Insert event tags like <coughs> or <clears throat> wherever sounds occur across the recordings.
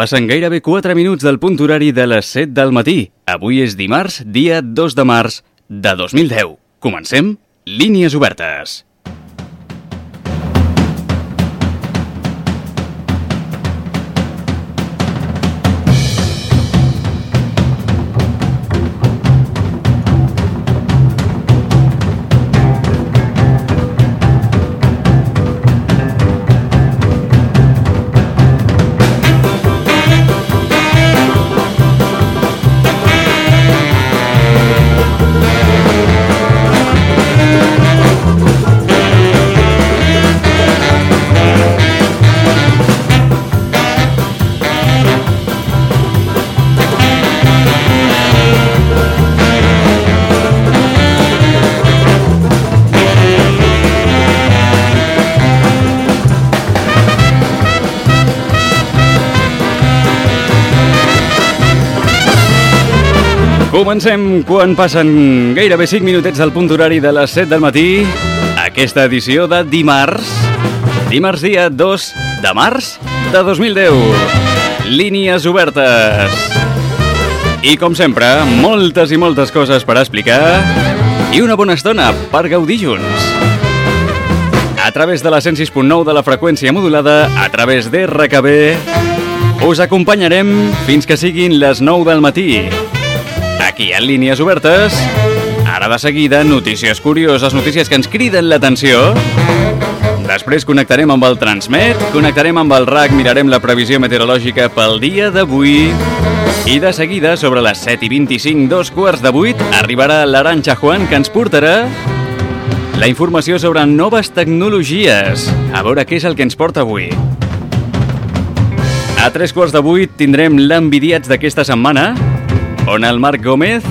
Passen gairebé 4 minuts del punt horari de les 7 del matí. Avui és dimarts, dia 2 de març de 2010. Comencem Línies Obertes. Comencem quan passen gairebé 5 minutets del punt horari de les 7 del matí. Aquesta edició de dimarts, dimarts dia 2 de març de 2010. Línies obertes. I com sempre, moltes i moltes coses per explicar i una bona estona per gaudir junts. A través de la 106.9 de la freqüència modulada, a través d'RKB, us acompanyarem fins que siguin les 9 del matí aquí en Línies Obertes. Ara de seguida, notícies curioses, notícies que ens criden l'atenció. Després connectarem amb el Transmet, connectarem amb el RAC, mirarem la previsió meteorològica pel dia d'avui. I de seguida, sobre les 7 i 25, dos quarts de 8, arribarà l'Aranxa Juan, que ens portarà la informació sobre noves tecnologies. A veure què és el que ens porta avui. A tres quarts de vuit tindrem l'envidiats d'aquesta setmana, on el Marc Gómez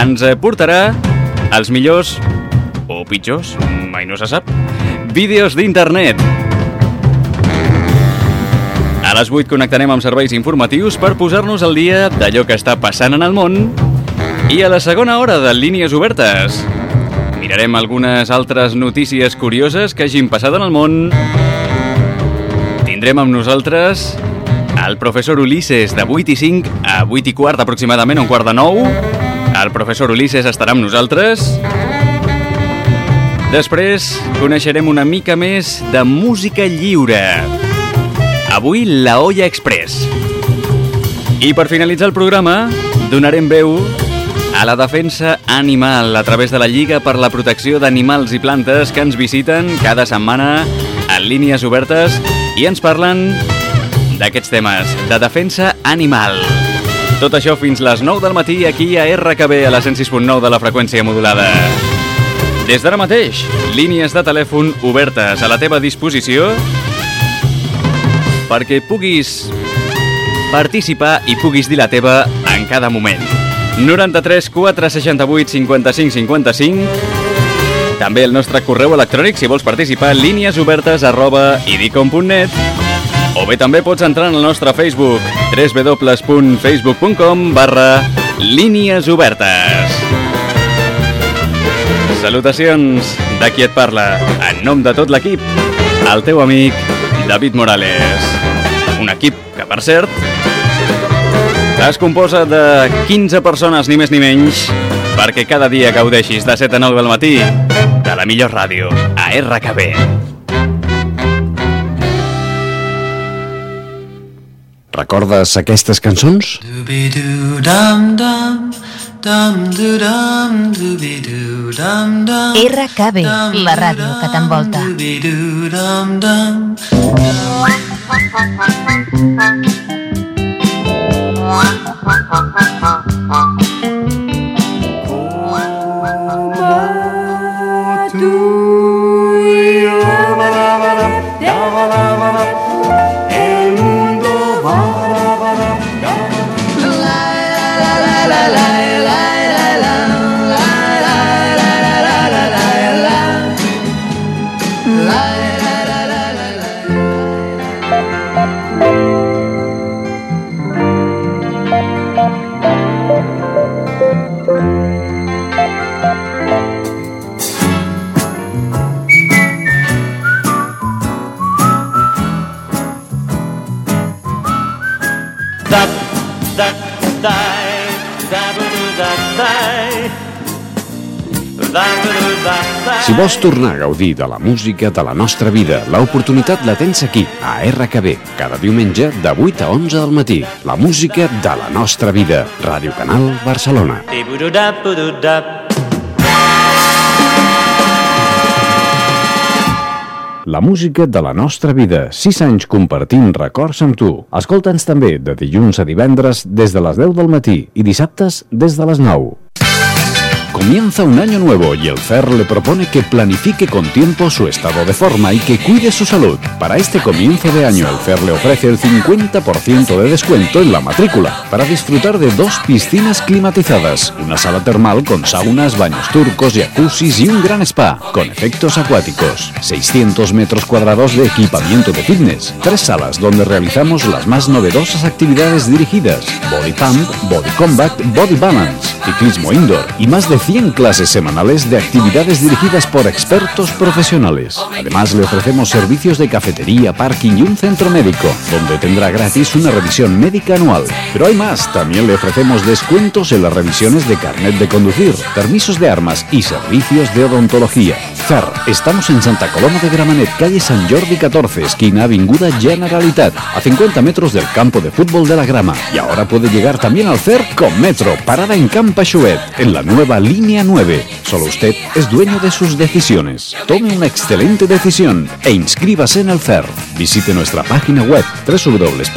ens portarà els millors o pitjors, mai no se sap, vídeos d'internet. A les 8 connectarem amb serveis informatius per posar-nos al dia d'allò que està passant en el món i a la segona hora de Línies Obertes mirarem algunes altres notícies curioses que hagin passat en el món. Tindrem amb nosaltres el professor Ulisses de 8 i 5 a 8 i quart aproximadament, un quart de 9. El professor Ulisses estarà amb nosaltres. Després coneixerem una mica més de música lliure. Avui la Olla Express. I per finalitzar el programa donarem veu a la defensa animal a través de la Lliga per la Protecció d'Animals i Plantes que ens visiten cada setmana en línies obertes i ens parlen d'aquests temes de defensa animal. Tot això fins les 9 del matí aquí a RKB a la 106.9 de la freqüència modulada. Des d'ara mateix, línies de telèfon obertes a la teva disposició perquè puguis participar i puguis dir la teva en cada moment. 93 468 55 55 també el nostre correu electrònic si vols participar líniesobertes arroba idicom.net o bé també pots entrar en el nostre Facebook www.facebook.com barra línies obertes. Salutacions de qui et parla, en nom de tot l'equip, el teu amic David Morales. Un equip que, per cert, es composa de 15 persones, ni més ni menys, perquè cada dia gaudeixis de 7 a 9 del matí de la millor ràdio, a RKB. Recordes aquestes cançons? RKB, la ràdio que t'envolta. Thank. Si vols tornar a gaudir de la música de la nostra vida, l'oportunitat la tens aquí, a RKB, cada diumenge de 8 a 11 del matí. La música de la nostra vida. Ràdio Canal Barcelona. La música de la nostra vida. 6 anys compartint records amb tu. Escolta'ns també de dilluns a divendres des de les 10 del matí i dissabtes des de les 9. Comienza un año nuevo y el FER le propone que planifique con tiempo su estado de forma y que cuide su salud. Para este comienzo de año el FER le ofrece el 50% de descuento en la matrícula para disfrutar de dos piscinas climatizadas, una sala termal con saunas, baños turcos, jacuzzis y un gran spa con efectos acuáticos, 600 metros cuadrados de equipamiento de fitness, tres salas donde realizamos las más novedosas actividades dirigidas, body pump, body combat, body balance, ciclismo indoor y más de 100 clases semanales de actividades dirigidas por expertos profesionales. Además, le ofrecemos servicios de cafetería, parking y un centro médico, donde tendrá gratis una revisión médica anual. Pero hay más, también le ofrecemos descuentos en las revisiones de carnet de conducir, permisos de armas y servicios de odontología. CER, estamos en Santa Coloma de Gramenet, calle San Jordi 14, esquina Avinguda Generalitat, a 50 metros del campo de fútbol de la Grama. Y ahora puede llegar también al CER con Metro, parada en Campachuet, en la nueva línea 9. Solo usted es dueño de sus decisiones. Tome una excelente decisión e inscríbase en el CER. Visite nuestra página web www.cer.cat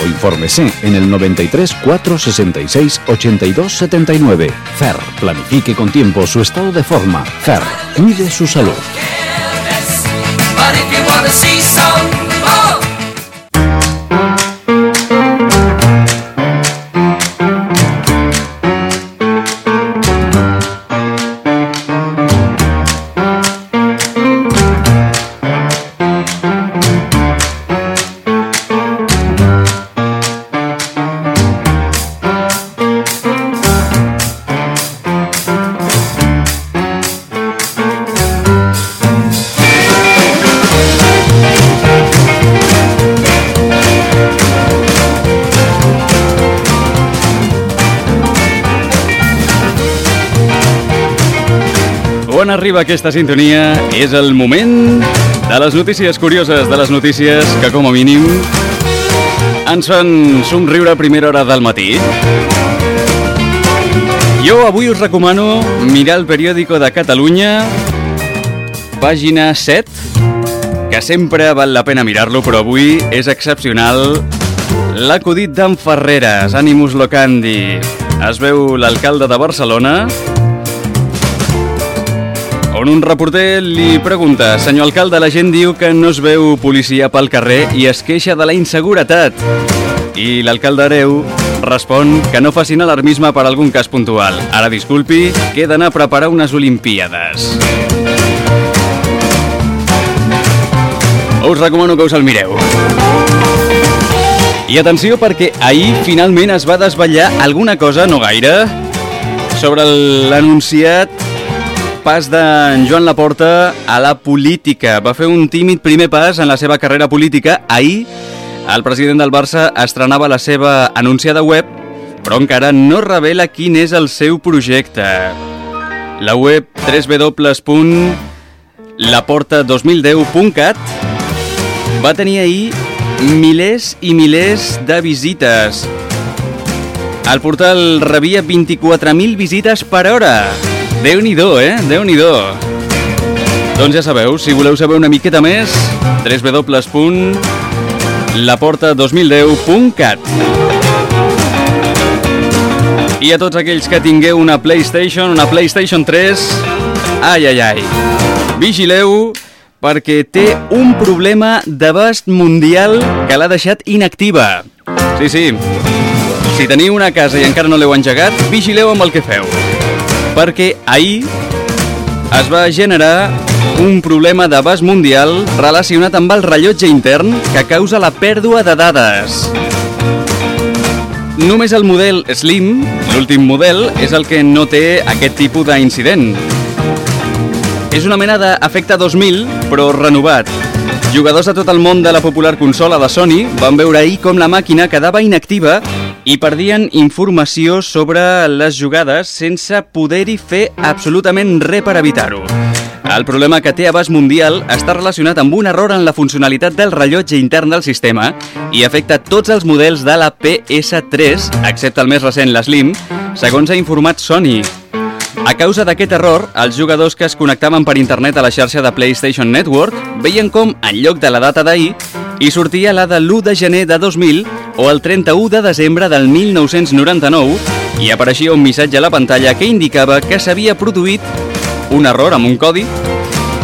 o infórmese en el 93 466 82 79. CER, planifique con tiempo su estado de forma. CER, cuide su salud. Arriba aquesta sintonia és el moment de les notícies curioses, de les notícies que, com a mínim, ens fan somriure a primera hora del matí. Jo avui us recomano mirar el periòdico de Catalunya, pàgina 7, que sempre val la pena mirar-lo, però avui és excepcional l'acudit d'en Ferreres, Animus Locandi. Es veu l'alcalde de Barcelona, on un reporter li pregunta «Senyor alcalde, la gent diu que no es veu policia pel carrer i es queixa de la inseguretat». I l'alcalde Areu respon que no facin alarmisme per algun cas puntual. Ara disculpi, que he d'anar a preparar unes Olimpíades. Us recomano que us el mireu. I atenció perquè ahir finalment es va desvetllar alguna cosa, no gaire, sobre l'anunciat pas d'en Joan Laporta a la política. Va fer un tímid primer pas en la seva carrera política. Ahir, el president del Barça estrenava la seva anunciada web, però encara no revela quin és el seu projecte. La web www.laporta2010.cat va tenir ahir milers i milers de visites. El portal rebia 24.000 visites per hora. Déu-n'hi-do, eh? Déu-n'hi-do. Doncs ja sabeu, si voleu saber una miqueta més, www.laporta2010.cat I a tots aquells que tingueu una PlayStation, una PlayStation 3, ai, ai, ai, vigileu perquè té un problema d'abast mundial que l'ha deixat inactiva. Sí, sí, si teniu una casa i encara no l'heu engegat, vigileu amb el que feu. Perquè ahir es va generar un problema d'abast mundial relacionat amb el rellotge intern que causa la pèrdua de dades. Només el model Slim, l'últim model, és el que no té aquest tipus d'incident. És una mena d'efecte 2000, però renovat. Jugadors de tot el món de la popular consola de Sony van veure ahir com la màquina quedava inactiva i perdien informació sobre les jugades sense poder-hi fer absolutament res per evitar-ho. El problema que té abast mundial està relacionat amb un error en la funcionalitat del rellotge intern del sistema i afecta tots els models de la PS3, excepte el més recent, l'Slim, segons ha informat Sony. A causa d'aquest error, els jugadors que es connectaven per internet a la xarxa de PlayStation Network veien com, en lloc de la data d'ahir, hi sortia la de l'1 de gener de 2000 o el 31 de desembre del 1999 i apareixia un missatge a la pantalla que indicava que s'havia produït un error amb un codi.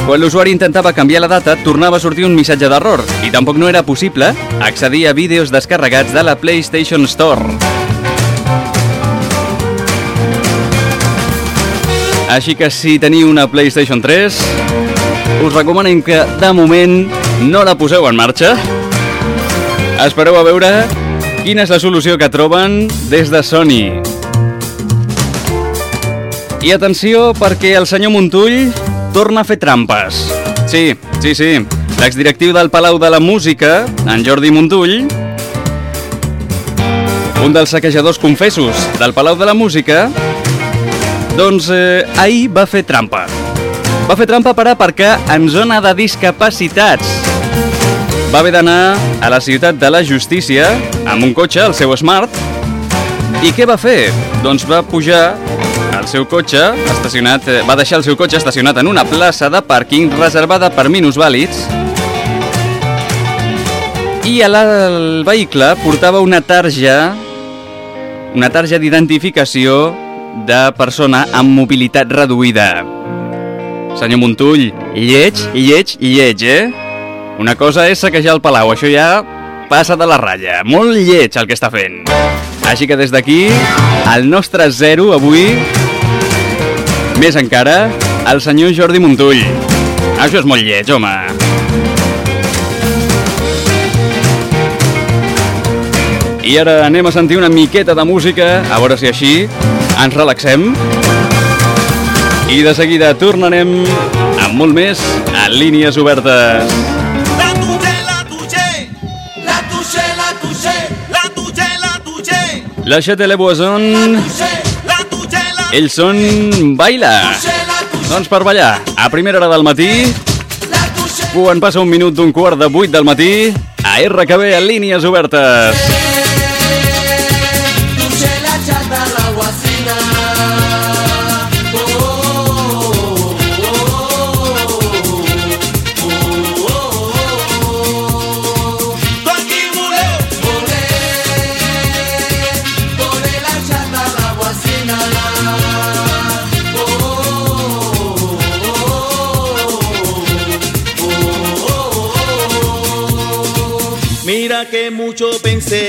Quan l'usuari intentava canviar la data, tornava a sortir un missatge d'error i tampoc no era possible accedir a vídeos descarregats de la PlayStation Store. Així que si teniu una PlayStation 3, us recomanem que de moment no la poseu en marxa. Espereu a veure quina és la solució que troben des de Sony. I atenció perquè el senyor Montull torna a fer trampes. Sí, sí, sí. L'exdirectiu del Palau de la Música, en Jordi Montull, un dels saquejadors confessos del Palau de la Música, doncs eh, ahir va fer trampa. Va fer trampa per aparcar en zona de discapacitats. Va haver d'anar a la ciutat de la justícia amb un cotxe, el seu Smart, i què va fer? Doncs va pujar el seu cotxe estacionat, eh, va deixar el seu cotxe estacionat en una plaça de pàrquing reservada per minusvàlids i a la, el vehicle portava una tarja una tarja d'identificació de persona amb mobilitat reduïda. Senyor Montull, lleig, lleig, lleig, eh? Una cosa és saquejar el Palau, això ja passa de la ratlla. Molt lleig el que està fent. Així que des d'aquí, el nostre zero avui, més encara, el senyor Jordi Montull. Això és molt lleig, home. I ara anem a sentir una miqueta de música, a veure si així ens relaxem. I de seguida tornarem amb molt més a línies obertes. La Chatelle Boison, ells són Baila. Doncs per ballar, a primera hora del matí, quan passa un minut d'un quart de vuit del matí, a RKB a línies obertes. Mucho pensé,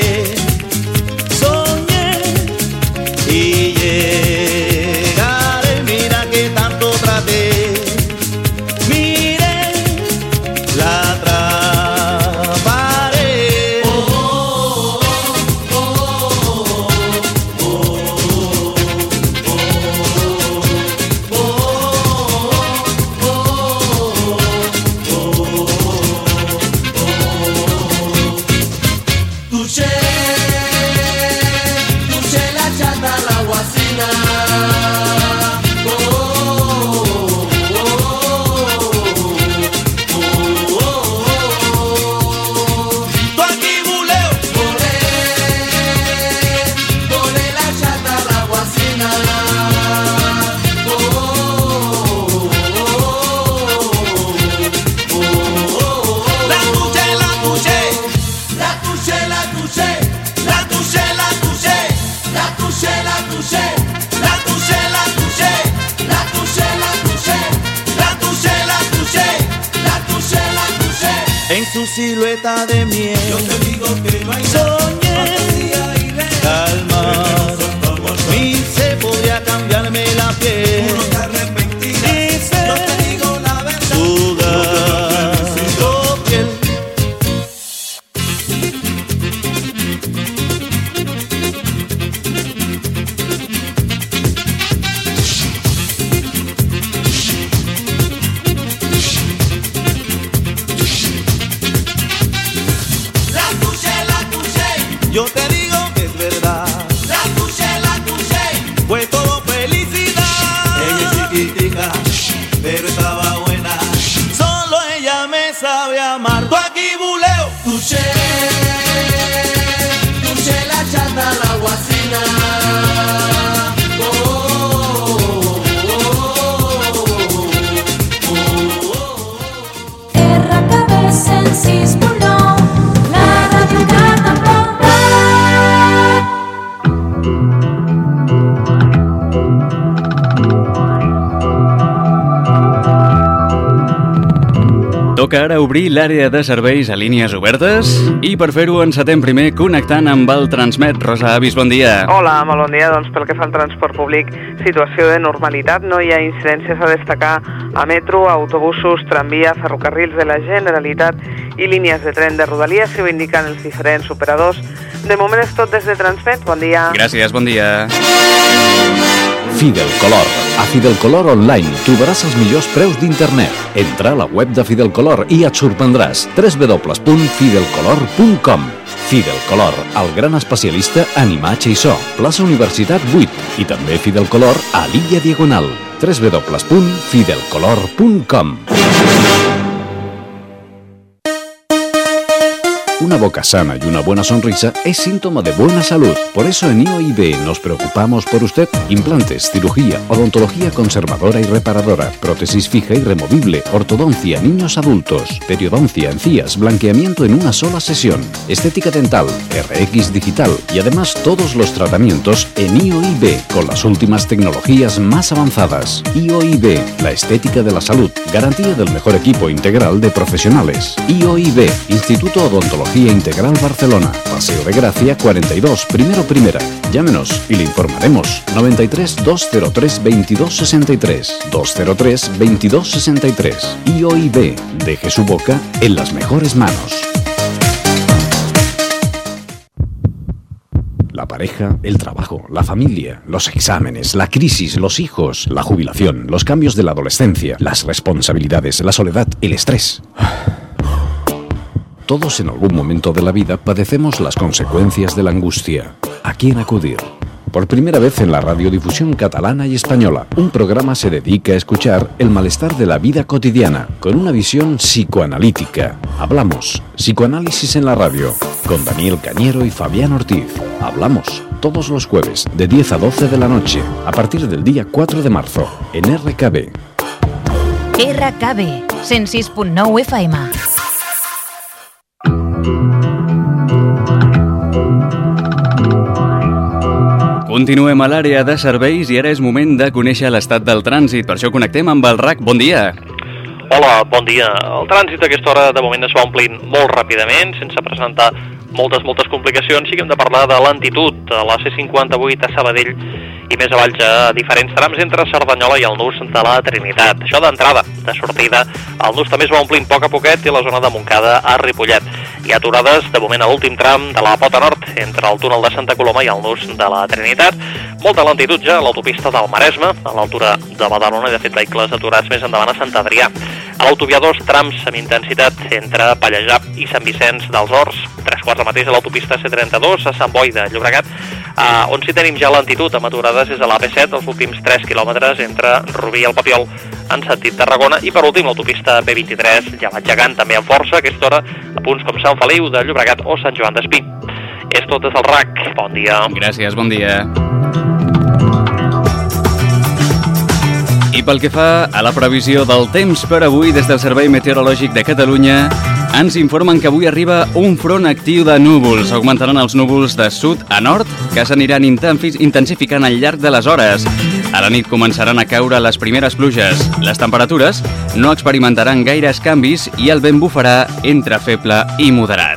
obrir l'àrea de serveis a línies obertes i per fer-ho encetem primer connectant amb el Transmet. Rosa Avis, bon dia. Hola, molt bon dia. Doncs pel que fa al transport públic, situació de normalitat. No hi ha incidències a destacar a metro, autobusos, tramvia, ferrocarrils de la Generalitat i línies de tren de Rodalies, si ho indiquen els diferents operadors. De moment és tot des de Transmet. Bon dia. Gràcies, bon dia. Fidel Color. Fidel Color Online trobaràs els millors preus d'internet. Entra a la web de Fidel Color i et sorprendràs. www.fidelcolor.com Fidel Color, el gran especialista en imatge i so. Plaça Universitat 8 i també Fidel Color a l'Illa Diagonal. www.fidelcolor.com Una boca sana y una buena sonrisa es síntoma de buena salud. Por eso en IOIB nos preocupamos por usted. Implantes, cirugía, odontología conservadora y reparadora, prótesis fija y removible, ortodoncia, niños adultos, periodoncia, encías, blanqueamiento en una sola sesión, estética dental, RX digital y además todos los tratamientos en IOIB con las últimas tecnologías más avanzadas. IOIB, la estética de la salud, garantía del mejor equipo integral de profesionales. IOIB, Instituto Odontología Integral Barcelona, Paseo de Gracia 42, primero primera. Llámenos y le informaremos. 93 203 2263 203 2263. IOIB, deje su boca en las mejores manos. La pareja, el trabajo, la familia, los exámenes, la crisis, los hijos, la jubilación, los cambios de la adolescencia, las responsabilidades, la soledad, el estrés. Todos en algún momento de la vida padecemos las consecuencias de la angustia. ¿A quién acudir? Por primera vez en la radiodifusión catalana y española, un programa se dedica a escuchar el malestar de la vida cotidiana con una visión psicoanalítica. Hablamos, psicoanálisis en la radio, con Daniel Cañero y Fabián Ortiz. Hablamos todos los jueves de 10 a 12 de la noche, a partir del día 4 de marzo, en RKB. RKB 106.9 FM. Continuem a l'àrea de serveis i ara és moment de conèixer l'estat del trànsit. Per això connectem amb el RAC. Bon dia. Hola, bon dia. El trànsit a aquesta hora de moment es va omplint molt ràpidament, sense presentar moltes, moltes complicacions. Sí que hem de parlar de lentitud a la C58 a Sabadell i més avall a diferents trams entre Cerdanyola i el nus de la Trinitat. Això d'entrada, de sortida, el nus també es va omplint poc a poquet i la zona de Montcada a Ripollet. Hi ha aturades de moment a l'últim tram de la Pota Nord, entre el túnel de Santa Coloma i el nus de la Trinitat. Molta lentitud ja a l'autopista del Maresme, a l'altura de Badalona, i de fet vehicles aturats més endavant a Sant Adrià. A l'autovia 2, trams amb intensitat entre Pallejà i Sant Vicenç dels Horts, tres quarts de mateix a l'autopista C32, a Sant Boi de Llobregat, uh, on sí tenim ja lentitud amb aturades és a l'AP7, els últims 3 quilòmetres entre Rubí i el Papiol en sentit Tarragona, i per últim l'autopista B23 ja va gegant també amb força a aquesta hora a punts com Sant Feliu de Llobregat o Sant Joan d'Espí. És tot des del RAC. Bon dia. Gràcies, bon dia. I pel que fa a la previsió del temps per avui, des del Servei Meteorològic de Catalunya, ens informen que avui arriba un front actiu de núvols. Augmentaran els núvols de sud a nord, que s'aniran intensificant al llarg de les hores. A la nit començaran a caure les primeres pluges. Les temperatures no experimentaran gaires canvis i el vent bufarà entre feble i moderat.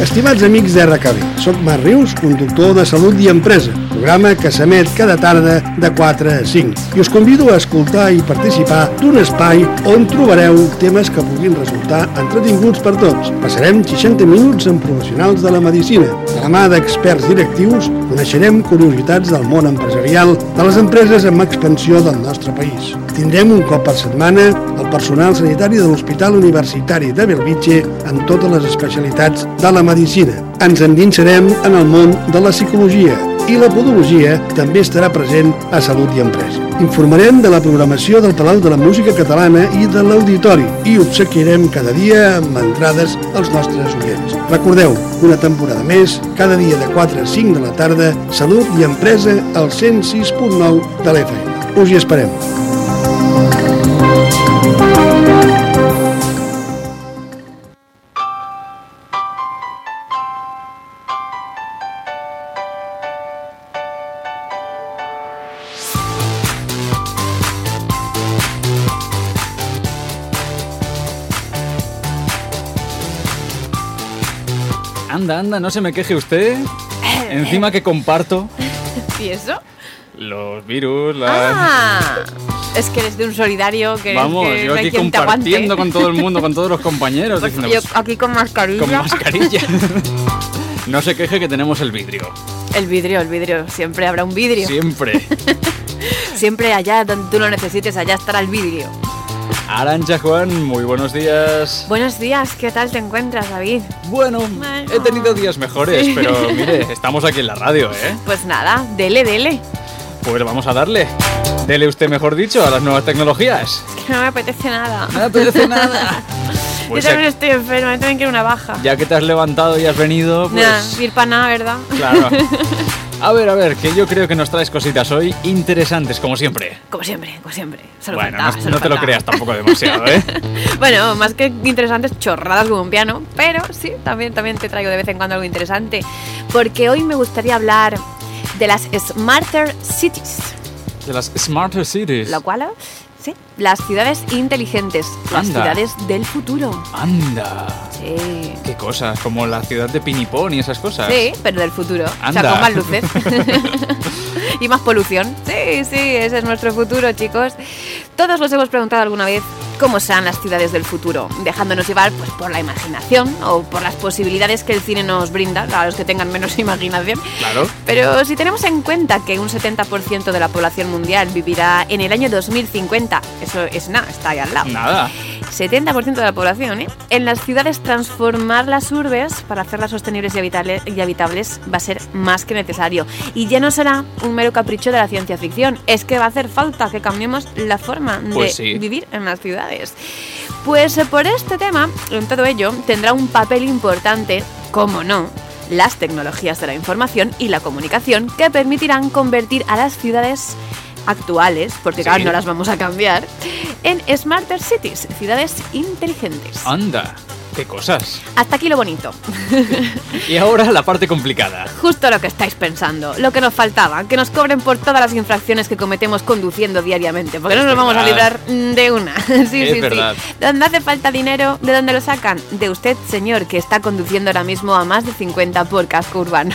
Estimats amics d'RKB, soc Marc Rius, conductor de Salut i Empresa, programa que s'emet cada tarda de 4 a 5. I us convido a escoltar i participar d'un espai on trobareu temes que puguin resultar entretinguts per tots. Passarem 60 minuts amb professionals de la medicina. De la mà d'experts directius coneixerem curiositats del món empresarial de les empreses amb expansió del nostre país. Tindrem un cop per setmana el personal sanitari de l'Hospital Universitari de Belvitge en totes les especialitats de la medicina. Ens endinsarem en el món de la psicologia i la podologia també estarà present a Salut i Empresa. Informarem de la programació del Palau de la Música Catalana i de l'Auditori i obsequiarem cada dia amb entrades als nostres oients. Recordeu, una temporada més, cada dia de 4 a 5 de la tarda, Salut i Empresa al 106.9 de l'FM. Us hi esperem. Anda, anda, no se me queje usted. <laughs> Encima que comparto ¿Y eso? los virus, las... Ah, es que eres de un solidario que, Vamos, que yo no aquí compartiendo con todo el mundo, con todos los compañeros, Pues diciendo, yo aquí con mascarilla. con mascarilla. <laughs> no se queje que tenemos el vidrio. El vidrio, el vidrio. Siempre habrá un vidrio. Siempre. <laughs> Siempre allá donde tú lo necesites, allá estará el vidrio. Arancha Juan, muy buenos días. Buenos días, ¿qué tal te encuentras, David? Bueno, Bueno. he tenido días mejores, Sí. pero mire, estamos aquí en la radio, ¿eh? Pues nada, dele, dele. Pues vamos a darle. Dele usted, mejor dicho, a las nuevas tecnologías. Es que no me apetece nada. No me apetece nada. <laughs> Pues yo también estoy enferma, yo también quiero una baja. ya que te has levantado y has venido, pues... Nah, ir para nada, ¿verdad? Claro. <laughs> A ver, a ver, que yo creo que nos traes cositas hoy interesantes, como siempre. Como siempre, como siempre. Bueno, faltaba, no, no te lo creas tampoco demasiado, ¿eh? <laughs> Bueno, más que interesantes, chorradas como un piano, pero sí, también, también te traigo de vez en cuando algo interesante, porque hoy me gustaría hablar de las Smarter Cities, De las Smarter Cities. lo cual, sí, las ciudades inteligentes, las Anda. ciudades del futuro. Anda. Sí. Qué cosas, como la ciudad de Pinipón y esas cosas. Sí, pero del futuro. O sea, con más luces. <laughs> y más polución. Sí, sí, ese es nuestro futuro, chicos. Todos nos hemos preguntado alguna vez cómo serán las ciudades del futuro, dejándonos llevar pues, por la imaginación o por las posibilidades que el cine nos brinda, a los que tengan menos <laughs> imaginación. Claro. Pero si tenemos en cuenta que un 70% de la población mundial vivirá en el año 2050, eso es nada, está ahí al lado. Nada. 70% de la población, ¿eh? En las ciudades transformar las urbes para hacerlas sostenibles y habitables, y habitables va a ser más que necesario. Y ya no será un mero capricho de la ciencia ficción, es que va a hacer falta que cambiemos la forma de Pues sí. vivir en las ciudades. Pues eh, por este tema, en todo ello, tendrá un papel importante, como no, las tecnologías de la información y la comunicación que permitirán convertir a las ciudades actuales, porque claro, Sí. no las vamos a cambiar, en Smarter Cities, ciudades inteligentes. Anda. Qué cosas. Hasta aquí lo bonito. Y ahora la parte complicada. Justo lo que estáis pensando, lo que nos faltaba, que nos cobren por todas las infracciones que cometemos conduciendo diariamente, porque no nos vamos a librar de una. <laughs> Sí, Es sí, verdad. sí. ¿Dónde hace falta dinero? ¿De dónde lo sacan? De usted, señor, que está conduciendo ahora mismo a más de 50 por casco urbano.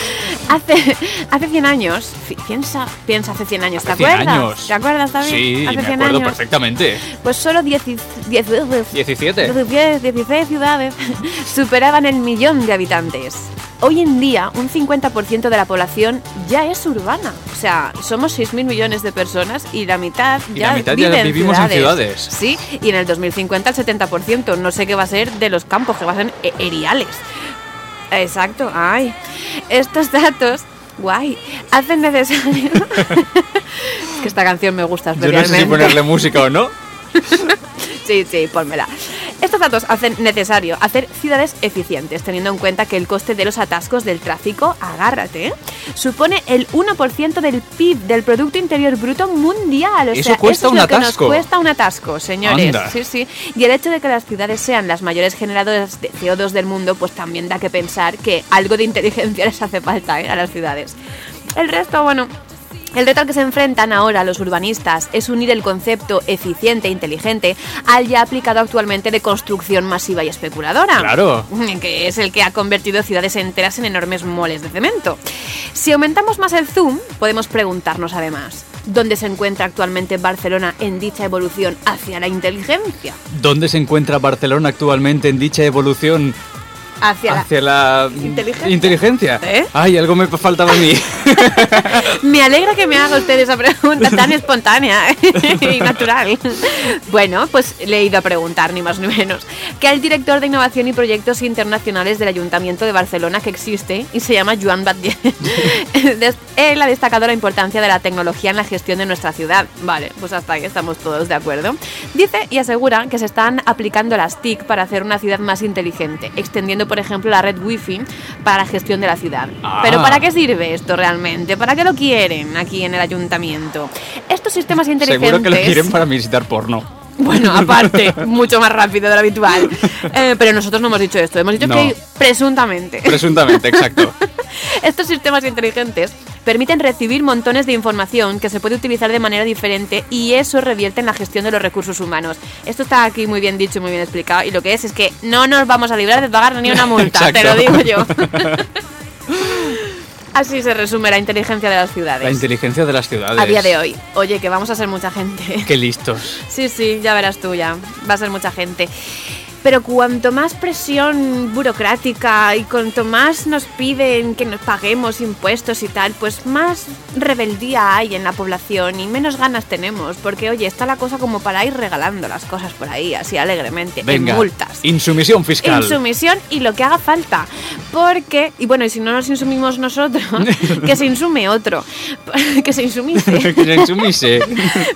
<laughs> hace, hace 100 años, piensa, piensa hace 100 años, Hace ¿te 100 acuerdas? años. ¿Te acuerdas, David? Sí, hace me 100 acuerdo años. perfectamente. Pues solo 10, 10, 17. 16, 16 ciudades <laughs> superaban el millón de habitantes. Hoy en día, un 50% de la población ya es urbana. O sea, somos 6.000 millones de personas y la mitad Y ya, la mitad ya vive vivimos en ciudades. Sí, y en el 2050 el 70%. No sé qué va a ser de los campos, que va a ser e- eriales. Exacto, ay. Estos datos, guay, hacen necesario... <laughs> es que esta canción me gusta Yo no sé si especialmente. ponerle música o no. <laughs> Sí, sí, pónmela. Estos datos hacen necesario hacer ciudades eficientes, teniendo en cuenta que el coste de los atascos del tráfico, agárrate, supone el 1% del PIB, del Producto Interior Bruto Mundial. O Eso sea, cuesta eso es un lo que atasco. nos cuesta un atasco, señores. Anda. Sí, sí. Y el hecho de que las ciudades sean las mayores generadoras de CO2 del mundo, pues también da que pensar que algo de inteligencia <laughs> les hace falta ¿eh? a las ciudades. El resto, bueno, El reto al que se enfrentan ahora los urbanistas es unir el concepto eficiente e inteligente al ya aplicado actualmente de construcción masiva y especuladora. Claro. <laughs> Que es el que ha convertido ciudades enteras en enormes moles de cemento. Si aumentamos más el zoom, podemos preguntarnos además, ¿dónde se encuentra actualmente Barcelona en dicha evolución hacia la inteligencia? ¿Dónde se encuentra Barcelona actualmente en dicha evolución Hacia la... hacia la Inteligencia. inteligencia? ¿Eh? Ay, algo me faltaba a mí. <laughs> Me alegra que me haga usted esa pregunta tan <laughs> espontánea y natural. Bueno, pues le he ido a preguntar, ni más ni menos, que al director de Innovación y Proyectos Internacionales del Ayuntamiento de Barcelona que existe y se llama Joan Batlle. <laughs> Él ha destacado la importancia de la tecnología en la gestión de nuestra ciudad. Vale, pues hasta ahí estamos todos de acuerdo. Dice y asegura que se están aplicando las TIC para hacer una ciudad más inteligente, extendiendo, por ejemplo, la red Wi-Fi para la gestión de la ciudad. Ah. Pero ¿para qué sirve esto realmente? ¿Para qué lo quieren aquí en el ayuntamiento? Estos sistemas inteligentes... Seguro que lo quieren para visitar porno. Bueno, <laughs> aparte, mucho más rápido de lo habitual. <laughs> Eh, pero nosotros no hemos dicho esto, hemos dicho No. que presuntamente. Presuntamente, exacto. <laughs> Estos sistemas inteligentes permiten recibir montones de información que se puede utilizar de manera diferente y eso revierte en la gestión de los recursos humanos. Esto está aquí muy bien dicho y muy bien explicado y lo que es es que no nos vamos a librar de pagar ni una multa, te lo digo yo. Así se resume la inteligencia de las ciudades. La inteligencia de las ciudades. a día de hoy. Oye, que vamos a ser mucha gente. Qué listos. Sí, sí, ya verás tú ya. Va a ser mucha gente. Pero cuanto más presión burocrática y cuanto más nos piden que nos paguemos impuestos y tal, pues más rebeldía hay en la población y menos ganas tenemos. Porque, oye, está la cosa como para ir regalando las cosas por ahí, así alegremente, Venga. en multas. Insumisión fiscal. Insumisión y lo que haga falta. Porque, y bueno, y si no nos insumimos nosotros, <laughs> que se insume otro. <laughs> <laughs> que se insumise. que se insumise.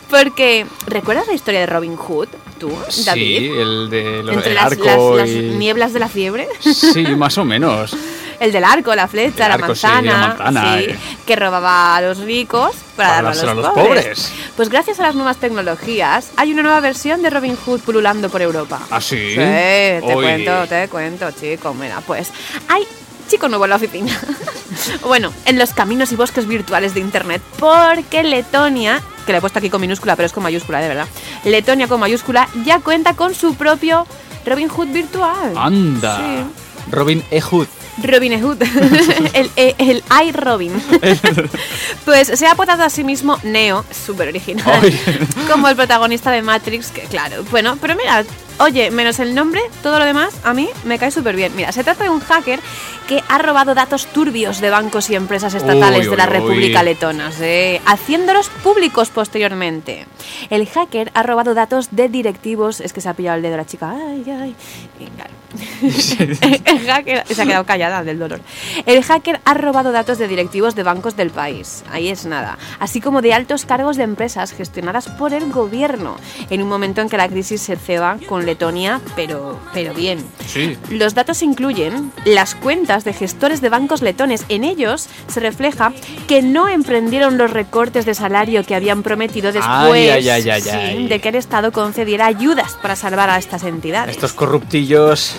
Porque, ¿recuerdas la historia de Robin Hood, tú, David? Sí, el de lo- Entre el las, arco las- las y... nieblas de la fiebre. Sí, más o menos. <laughs> El del arco, la flecha, El la, arco, sí, manzana, la manzana, sí, eh. que robaba a los ricos para, Para darlo a los, a los pobres. pobres. Pues gracias a las nuevas tecnologías hay una nueva versión de Robin Hood pululando por Europa. ¿Ah, sí? Sí, te cuento, te cuento, chico. Mira, pues hay chico nuevo en la oficina. <laughs> bueno, en los caminos y bosques virtuales de Internet, porque Letonia, que le he puesto aquí con minúscula, pero es con mayúscula, de verdad. Letonia con mayúscula ya cuenta con su propio Robin Hood virtual. Anda. Sí. Robin E. Hood. Robin Hood, <laughs> el, el, el iRobin. <laughs> pues se ha apodado a sí mismo Neo, súper original, como el protagonista de Matrix, que claro, bueno, pero mira, oye, menos el nombre, todo lo demás a mí me cae súper bien. Mira, se trata de un hacker que ha robado datos turbios de bancos y empresas estatales Uy, de la República uy. Letona, ¿eh? haciéndolos públicos posteriormente. El hacker ha robado datos de directivos, es que se ha pillado el dedo la chica, ay, ay, y claro. <laughs> el hacker se ha quedado callada del dolor. El hacker ha robado datos de directivos de bancos del país. Ahí es nada. Así como de altos cargos de empresas gestionadas por el gobierno. En un momento en que la crisis se ceba con Letonia, pero, pero bien. Sí. Los datos incluyen las cuentas de gestores de bancos letones. En ellos se refleja que no emprendieron los recortes de salario que habían prometido después Ay, ay, ay, ay, sí, ay. de que el Estado concediera ayudas para salvar a estas entidades. Estos corruptillos.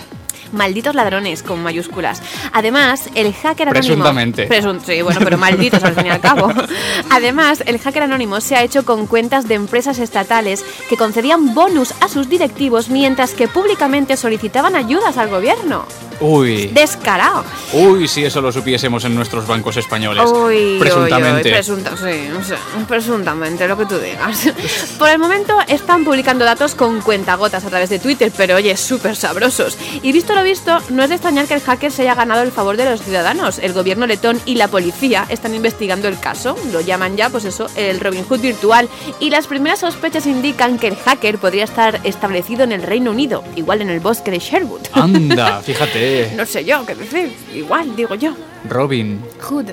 Malditos ladrones con mayúsculas. Además, el hacker anónimo. Presuntamente. Presun- sí, bueno, pero malditos al fin y al cabo. <laughs> Además, el hacker anónimo se ha hecho con cuentas de empresas estatales que concedían bonus a sus directivos mientras que públicamente solicitaban ayudas al gobierno. Uy. Descarado. Uy, si eso lo supiésemos en nuestros bancos españoles. Uy, Presuntamente. uy, uy, presunta- sí, o sea, presuntamente, lo que tú digas. <laughs> Por el momento están publicando datos con cuentagotas a través de Twitter, pero oye, súper sabrosos. Y visto lo visto, no es de extrañar que el hacker se haya ganado el favor de los ciudadanos. El gobierno letón y la policía están investigando el caso. Lo llaman ya, pues eso, el Robin Hood virtual. Y las primeras sospechas indican que el hacker podría estar establecido en el Reino Unido, igual en el bosque de Sherwood. Anda, <laughs> fíjate. No sé yo qué decir, igual, digo yo. Robin. Hood.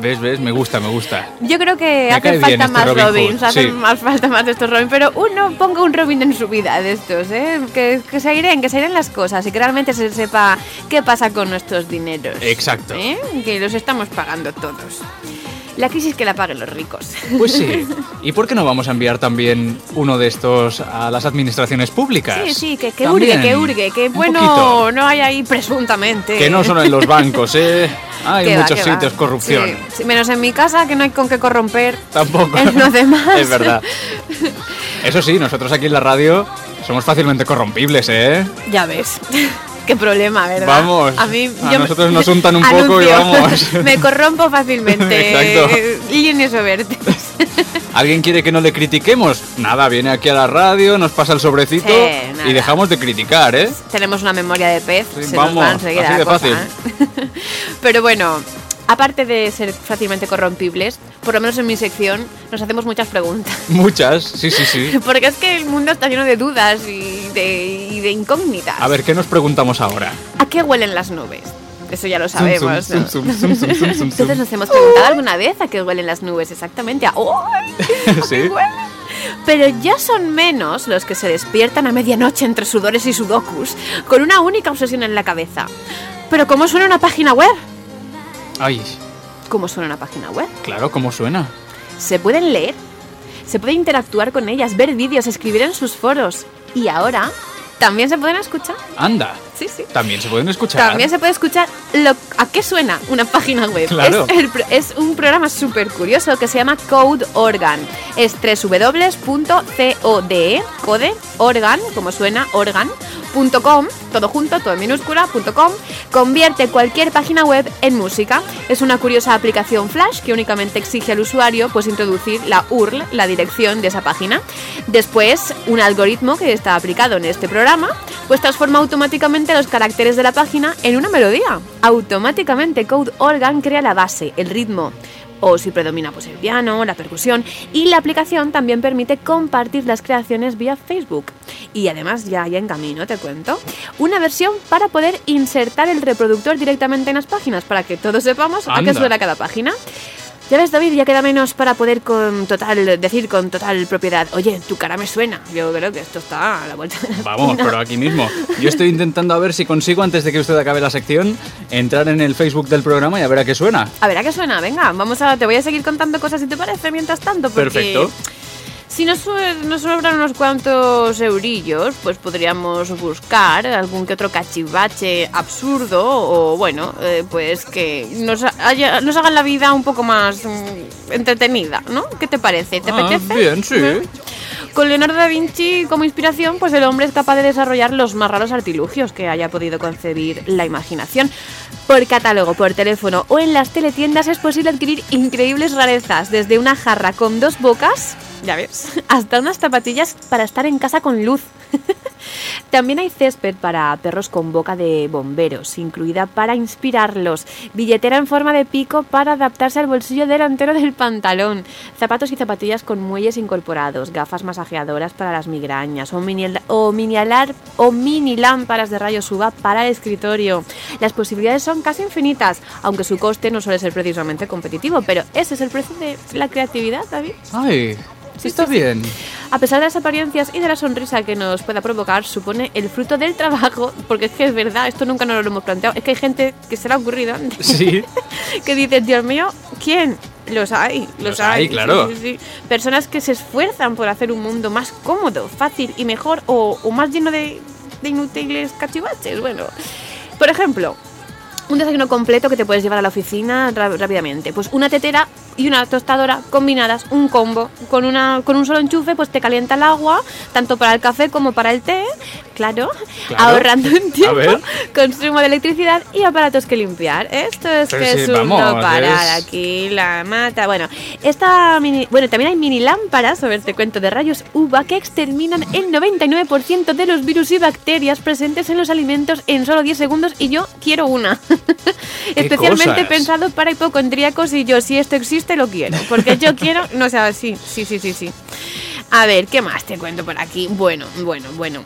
¿Ves, ves? Me gusta, me gusta. Yo creo que Me hace cae bien falta este más Robin Robins, hace sí. más falta más de estos Robin, pero uno ponga un Robin en su vida de estos, ¿eh? que, que se airen, que se airen las cosas y que realmente se sepa qué pasa con nuestros dineros. Exacto. ¿eh? Que los estamos pagando todos. La crisis que la paguen los ricos. Pues sí. ¿Y por qué no vamos a enviar también uno de estos a las administraciones públicas? Sí, sí, que, que hurgue, que hurgue, que bueno, poquito. no hay ahí presuntamente. Que no solo en los bancos, ¿eh? <laughs> Hay muchos que va. sitios corrupción. Sí, menos en mi casa, que no hay con qué corromper. Tampoco. En los demás. <laughs> es verdad. Eso sí, nosotros aquí en la radio somos fácilmente corrompibles, ¿eh? Ya ves. Qué problema, ¿verdad? Vamos, A mí a yo nosotros me- nos untan un poco y vamos. <laughs> me corrompo fácilmente. Exacto. Líneas verdes. <laughs> ¿Alguien quiere que no le critiquemos? Nada, viene aquí a la radio, nos pasa el sobrecito Sí, y dejamos de criticar, ¿eh? Tenemos una memoria de pez. Sí, se vamos, nos va enseguida así la de cosa, fácil. ¿eh? <laughs> Pero bueno, aparte de ser fácilmente corrompibles, por lo menos en mi sección, nos hacemos muchas preguntas. <laughs> Muchas, sí, sí, sí. <laughs> Porque es que el mundo está lleno de dudas y de, y de incógnitas. A ver, ¿qué nos preguntamos ahora? ¿A qué huelen las nubes? Eso ya lo sabemos. Entonces nos hemos preguntado alguna vez a qué huelen las nubes exactamente. <laughs> A, ¡Ay! Sí. Pero ya son menos los que se despiertan a medianoche entre sudores y sudokus, con una única obsesión en la cabeza. Pero ¿cómo suena una página web? Ay, ¿Cómo suena una página web? claro, ¿cómo suena? Se pueden leer, se puede interactuar con ellas, ver vídeos, escribir en sus foros. Y ahora también se pueden escuchar. Anda, Sí, sí. también se pueden escuchar. También se puede escuchar lo, a qué suena una página web. Claro. Es, el es un programa súper curioso que se llama Code Organ. Es www.code, code, organ, como suena, organ.com, todo junto, todo en minúscula, punto .com, convierte cualquier página web en música. Es una curiosa aplicación Flash que únicamente exige al usuario pues introducir la URL, la dirección de esa página. Después, un algoritmo que está aplicado en este programa, pues transforma automáticamente los caracteres de la página en una melodía. Automáticamente Code Organ crea la base, el ritmo, o si predomina pues el piano, la percusión y la aplicación también permite compartir las creaciones vía Facebook. Y además ya hay en camino, te cuento, una versión para poder insertar el reproductor directamente en las páginas para que todos sepamos a qué Anda. suena cada página. Ya ves, David, ya queda menos para poder con total decir con total propiedad, oye, tu cara me suena. Yo creo que esto está a la vuelta de la Vamos, esquina. pero aquí mismo. Yo estoy intentando a ver si consigo, antes de que usted acabe la sección, entrar en el Facebook del programa y a ver a qué suena. A ver, ¿a qué suena? Venga, vamos a, te voy a seguir contando cosas si te parece mientras tanto. Porque Perfecto. Si nos, nos sobran unos cuantos eurillos, pues podríamos buscar algún que otro cachivache absurdo o, bueno, eh, pues que nos, haya- nos hagan la vida un poco más mm, entretenida, ¿no? ¿Qué te parece? ¿Te Ah, apetece? bien, sí. ¿Eh? Con Leonardo da Vinci como inspiración, pues el hombre es capaz de desarrollar los más raros artilugios que haya podido concebir la imaginación. Por catálogo, por teléfono o en las teletiendas es posible adquirir increíbles rarezas, desde una jarra con dos bocas, ya ves, hasta unas zapatillas para estar en casa con luz. <laughs> También hay césped para perros con boca de bomberos, incluida para inspirarlos, billetera en forma de pico para adaptarse al bolsillo delantero del pantalón, zapatos y zapatillas con muelles incorporados, gafas masajeadoras para las migrañas o mini, o mini, alar- o mini lámparas de rayos UVA para el escritorio. Las posibilidades son casi infinitas, aunque su coste no suele ser precisamente competitivo, pero ese es el precio de la creatividad, David. Ay, sí está bien. A pesar de las apariencias y de la sonrisa que nos pueda provocar, supone el fruto del trabajo, porque es que es verdad, esto nunca nos lo hemos planteado. Es que hay gente que se le ha ocurrido Sí. <laughs> que dice, Dios mío, ¿quién? Los hay, los, Los hay, claro. Sí, sí, sí. Personas que se esfuerzan por hacer un mundo más cómodo, fácil y mejor, o, o más lleno de, de inútiles cachivaches. Bueno, por ejemplo, un desayuno completo que te puedes llevar a la oficina rápidamente. Pues una tetera y una tostadora combinadas, un combo. Con, una, con un solo enchufe, pues te calienta el agua, tanto para el café como para el té. Claro, Claro. ahorrando en A tiempo, consumo de electricidad y aparatos que limpiar. Esto es Pero que sí, es un no parar es- aquí, la mata. Bueno, esta mini, bueno, también hay mini lámparas, a ver, te cuento, de rayos UVA que exterminan el 99% de los virus y bacterias presentes en los alimentos en solo 10 segundos y yo quiero una. <laughs> Especialmente cosas? pensado para hipocondríacos y yo, si esto existe, lo quiero. Porque yo quiero, no sé, sí, sí, sí, sí, sí. A ver, ¿qué más te cuento por aquí? Bueno, bueno, bueno.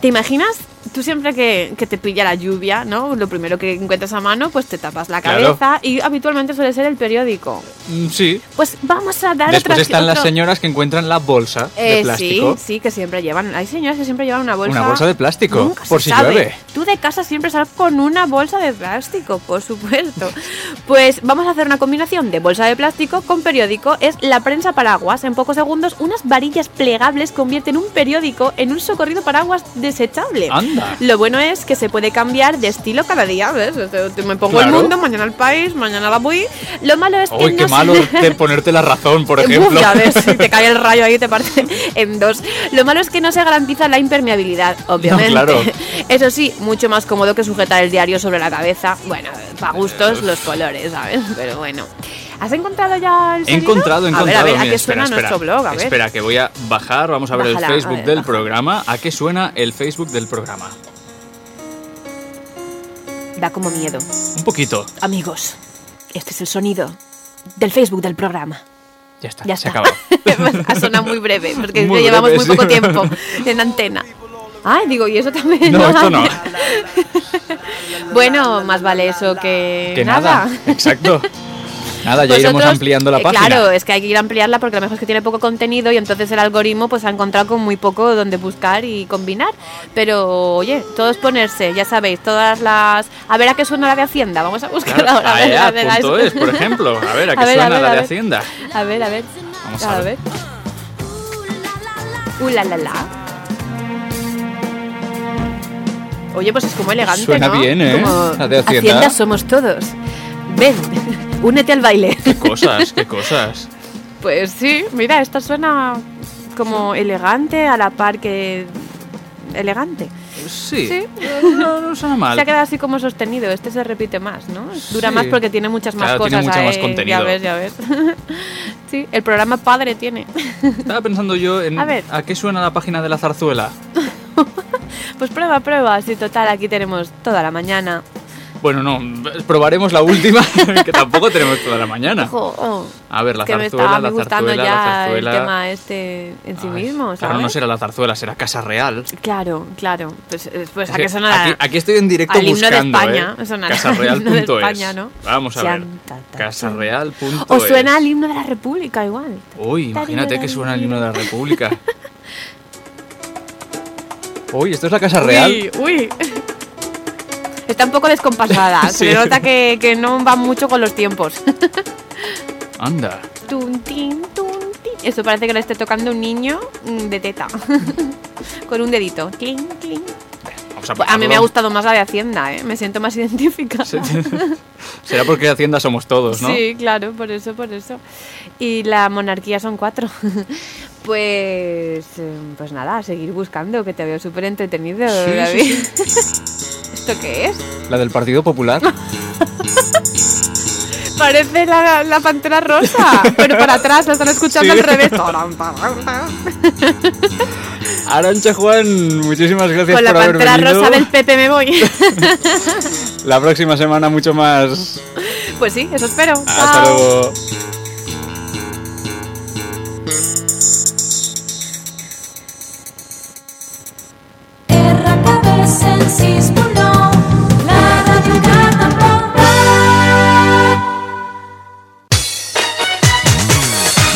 ¿Te imaginas tú siempre que, que te pilla la lluvia, ¿no? Lo primero que encuentras a mano, pues te tapas la Claro. cabeza y habitualmente suele ser el periódico. Mm, Sí. Pues vamos a dar Después otra están las señoras que encuentran la bolsa Eh, de plástico. Sí, sí, que siempre llevan. Hay señoras que siempre llevan una bolsa. Una bolsa de plástico, Nunca por se si sabe. llueve. Tú de casa siempre sales con una bolsa de plástico, por supuesto. <laughs> Pues vamos a hacer una combinación de bolsa de plástico con periódico. Es la prensa paraguas. En pocos segundos, unas varillas plegables convierten un periódico en un socorrido paraguas desechable. Anda. Lo bueno es que se puede cambiar de estilo cada día, ¿ves? Me pongo Claro. el mundo, mañana el país, mañana la voy. Lo malo es que Uy, qué no se- malo de ponerte la razón, por <laughs> Uf, ejemplo. ya ves, si te cae el <laughs> rayo ahí te parte en dos. Lo malo es que no se garantiza la impermeabilidad, obviamente. No, claro. <laughs> Eso sí, mucho más cómodo que sujetar el diario sobre la cabeza. Bueno, para gustos los colores, ¿sabes? Pero bueno. ¿Has encontrado ya el He sonido? encontrado, he A encontrado. ver, a ver, ¿a qué espera, suena espera. nuestro blog? A ver. Espera, que voy a bajar. Vamos a ver Bájala, el Facebook a ver, del bájala. programa. ¿A qué suena el Facebook del programa? Da como miedo. Un poquito. Amigos, este es el sonido del Facebook del programa. Ya está, Ya se está. ha <laughs> sonado muy breve, porque Muy llevamos breve, muy sí. poco tiempo en antena. Ay, digo, y eso también. No, esto no. <laughs> bueno, más vale eso que, Que nada. Exacto. <laughs> Nada, ya iremos Vosotros, ampliando la eh, página. Claro, es que hay que ir a ampliarla porque lo mejor es que tiene poco contenido y entonces el algoritmo pues ha encontrado con muy poco donde buscar y combinar. Pero oye, todo es ponerse, ya sabéis, todas las... A ver a qué suena la de Hacienda, vamos a buscar Claro, ahora. a ver, a ver, a ver. AEA.es, por ejemplo. A ver, ¿a <laughs> qué suena la de. Hacienda? A ver, a ver. Vamos a ver. Uh, la, la, la. Oye, pues es como elegante, Suena ¿no? bien, ¿eh? Como, La de Hacienda. somos todos. Ven, únete al baile. Qué cosas, qué cosas. <laughs> Pues sí, mira, esta suena como elegante a la par que elegante. Sí. Sí. No, no suena mal. Se ha quedado así como sostenido. Este se repite más, ¿no? Dura Sí. más porque tiene muchas más Claro, cosas. tiene mucho más contenido. Ya ves, ya ves. <laughs> sí, el programa padre tiene. <laughs> Estaba pensando yo en A ver. a qué suena la página de la zarzuela. Pues prueba, prueba. Sí, total, aquí tenemos toda la mañana. Bueno, no, probaremos la última, <laughs> que tampoco tenemos toda la mañana. Ojo, oh, A ver, la que zarzuela, la gustando zarzuela, ya la zarzuela. el tema este en sí mismo, ¿sabes? Claro, no será la zarzuela, será Casa Real. Claro, claro. Pues, eh, pues Es ¿a qué suena la- aquí, aquí estoy en directo al himno de buscando, España, ¿eh? sonará al himno de Casareal.es. España, ¿no? Vamos a ver. Casareal.es. O suena al himno de la República igual. Uy, imagínate que suena el himno de la República. Uy, esto es la Casa Real. Uy, uy. Está un poco descompasada. <laughs> Se Sí. nota que, que no va mucho con los tiempos. <laughs> Anda. Tun, tin, tun, tin. Eso parece que le esté tocando un niño mm, de teta. <laughs> con un dedito. Vamos a, Pues a mí me ha gustado más la de Hacienda, ¿eh? Me siento más identificada. Será porque Hacienda somos todos, ¿no? Sí, claro, por eso, por eso. Y la monarquía son cuatro. pues, eh, pues nada, a seguir buscando, que te veo súper entretenido, Sí, David. sí, ¿Esto qué es? La del Partido Popular. <laughs> Parece la, la pantera rosa, pero para atrás, lo están escuchando Sí. al revés. <laughs> Arancha Juan, muchísimas gracias Con la por haber pantera venido. rosa del Pepe me voy. <laughs> La próxima semana mucho más. pues sí, eso espero. Hasta luego.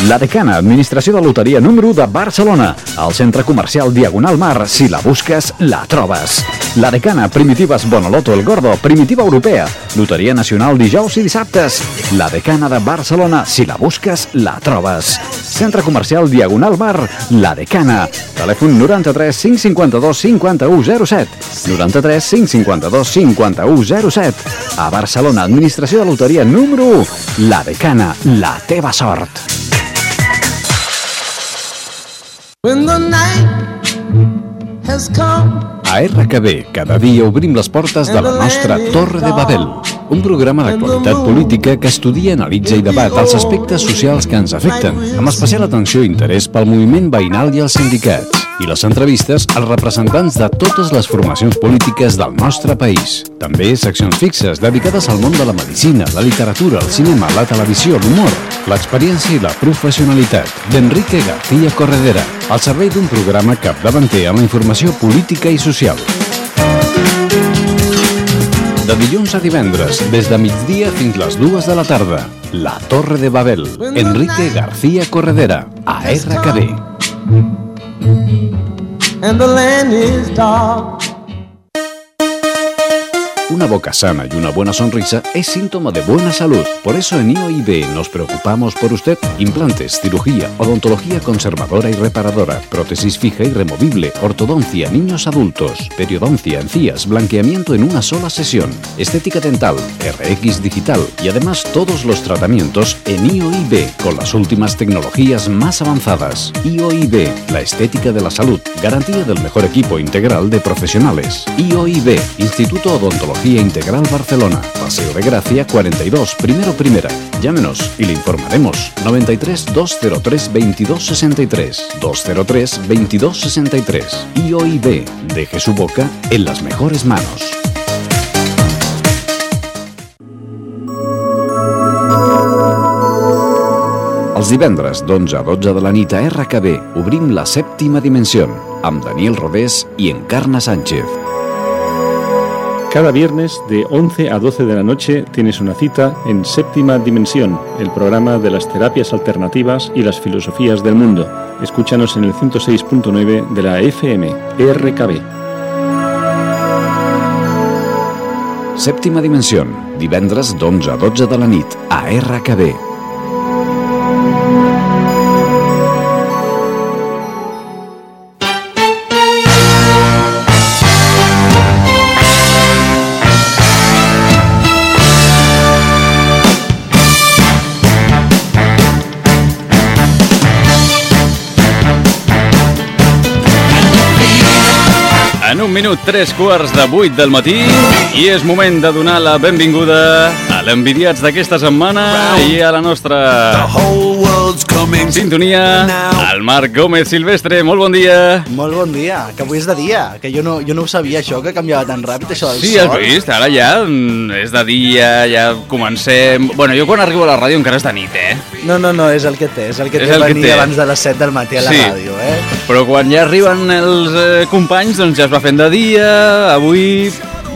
La Decana, administració de loteria número 1 de Barcelona. Al centre comercial Diagonal Mar, si la busques, la trobes. La Decana, Primitives Bonoloto El Gordo, Primitiva Europea. Loteria Nacional dijous i dissabtes. La Decana de Barcelona, si la busques, la trobes. Centre comercial Diagonal Mar, La Decana. Telèfon 93 552 5107. 93 552 5107. A Barcelona, administració de loteria número 1. La Decana, la teva sort. A RKB, cada dia obrim les portes de la nostra Torre de Babel, un programa d'actualitat política que estudia, analitza i debat els aspectes socials que ens afecten, amb especial atenció i interès pel moviment veïnal i els sindicats, i les entrevistes als representants de totes les formacions polítiques del nostre país. També seccions fixes dedicades al món de la medicina, la literatura, el cinema, la televisió, l'humor, l'experiència i la professionalitat d'Enrique García Corredera, al servei d'un programa capdavanter en la informació política i social. De dilluns a divendres, des de migdia fins les dues de la tarda. La Torre de Babel. Enrique García Corredera. A RKB. And the land is dark. Una boca sana y una buena sonrisa es síntoma de buena salud. Por eso en IOIB nos preocupamos por usted. Implantes, cirugía, odontología conservadora y reparadora, prótesis fija y removible, ortodoncia, niños adultos, periodoncia, encías, blanqueamiento en una sola sesión, estética dental, RX digital y además todos los tratamientos en IOIB con las últimas tecnologías más avanzadas. IOIB, la estética de la salud, garantía del mejor equipo integral de profesionales. IOIB, Instituto Odontología Integral Barcelona, Paseo de Gracia 42, primero primera. Llámenos y le informaremos. 93 203 2263 203 2263. IOIB, deje su boca en las mejores manos. Els divendres d'11 a 12 de la nit RKB obrim la sèptima dimensió amb Daniel Rodés i Encarna Sánchez. Cada viernes de 11 a 12 de la noche tienes una cita en Séptima Dimensión, el programa de las terapias alternativas y las filosofías del mundo. Escúchanos en el 106.9 de la FM, RKB. Sèptima dimensió, divendres d'11 a 12 de la nit a RKB. Minut, tres quarts de vuit del matí i és moment de donar la benvinguda a l'envidiats d'aquesta setmana i a la nostra sintonia, al Marc Gómez Silvestre. Molt bon dia. Molt bon dia, que avui és de dia, que jo no, jo no ho sabia això, que canviava tan ràpid això del Sí, sol. has vist? Ara ja és de dia, ja comencem... Bueno, jo quan arribo a la ràdio encara és de nit, eh? No, no, no, és el que té, és el que És té el que venir té. abans de les 7 del matí a la Sí. ràdio, eh? Però quan ja arriben els eh, companys, doncs ja es va fent de dia, avui...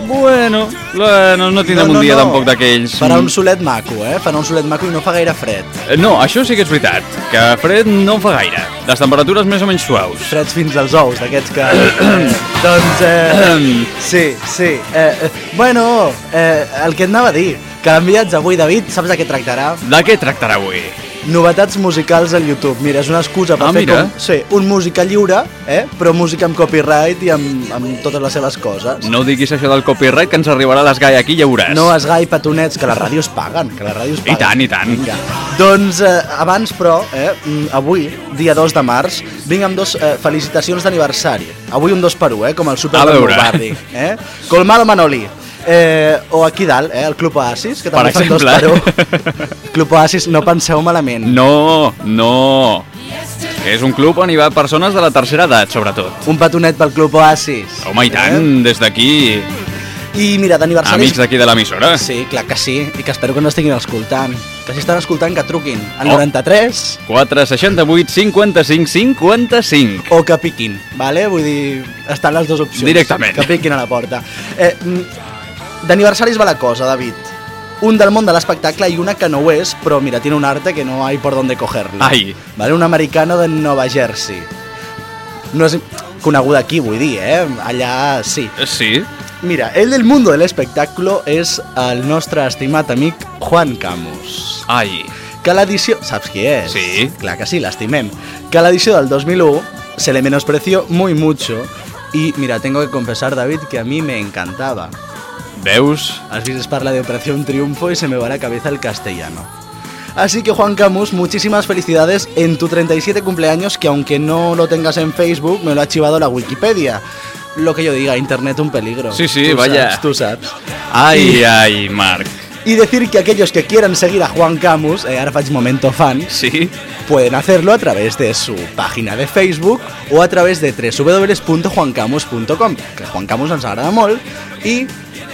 Bueno, bueno no tindrem un dia tampoc d'aquells... Farà un solet maco, eh? Farà un solet maco i no fa gaire fred. Eh, No, això sí que és veritat, que fred no fa gaire. Les temperatures més o menys suaus. Freds fins als ous, d'aquests que... Eh, <coughs> doncs, eh, sí, sí. Eh, bueno, eh, el que et anava a dir, que l'enviats avui, David, saps de què tractarà? De què tractarà avui? Novetats musicals al YouTube. Mira, és una excusa per Ah, fer mira. com, sí, un música lliure, eh? però música amb copyright i amb, amb totes les seves coses. No diguis això del copyright, que ens arribarà l'esgai aquí, ja veuràs. No es gai petonets, que les ràdios paguen, que les ràdios I paguen. tant, i tant. Vinga. Doncs eh, abans, però, eh, mm, avui, dia 2 de març, vinc amb dos eh, felicitacions d'aniversari. Avui un dos per un, eh, com el súper A del barri. Eh? Colmado Manoli. Eh, o aquí dalt, eh, el Club Oasis, que també Per fan dos per exemple. un. Club Oasis, no penseu malament. No, no. És un club on hi va persones de la tercera edat, sobretot. Un petonet pel Club Oasis. Home, i tant, des d'aquí, I mira, d'aniversaris... amics d'aquí de l'emissora. Sí, clar que sí, i que espero que no estiguin escoltant. Que si estan escoltant, que truquin al Oh. 93 468 55 55. o que piquin, vale? Vull dir, estan les dues opcions. Directament. Que piquin a la porta. Eh, mm, D'aniversaris va la cosa, David. Un del món de l'espectacle i una que no ho és, però mira, tiene un arte que no hay por donde cogerlo. Ai. Vale? Un americano de Nova Jersey. No és conegut aquí, vull dir, eh? Allà sí. Sí. Mira, el del mundo del espectáculo és el nostre estimat amic Juan Camus. Ai. Que l'edició... Saps qui és? Sí. Clar que sí, l'estimem. Que l'edició del 2001 se le menospreció muy mucho y mira, tengo que confesar, David, que a mí me encantaba. Veus? Visto, es parla de Operación Triunfo y se me va la cabeza el castellano. Así que Juan Camus, muchísimas felicidades en tu 37 cumpleaños que aunque no lo tengas en Facebook, me lo ha chivado la Wikipedia. Lo que yo diga, Internet un peligro. Sí, sí, Tú vaya. sabes, tú sabes. Ai, I- ai, Marc. Y decir que aquellos que quieran seguir a Juan Camus, eh, ahora momento fan, sí. pueden hacerlo a través de su página de Facebook o a través de www.juancamus.com, que Juan Camus ens agrada molt, i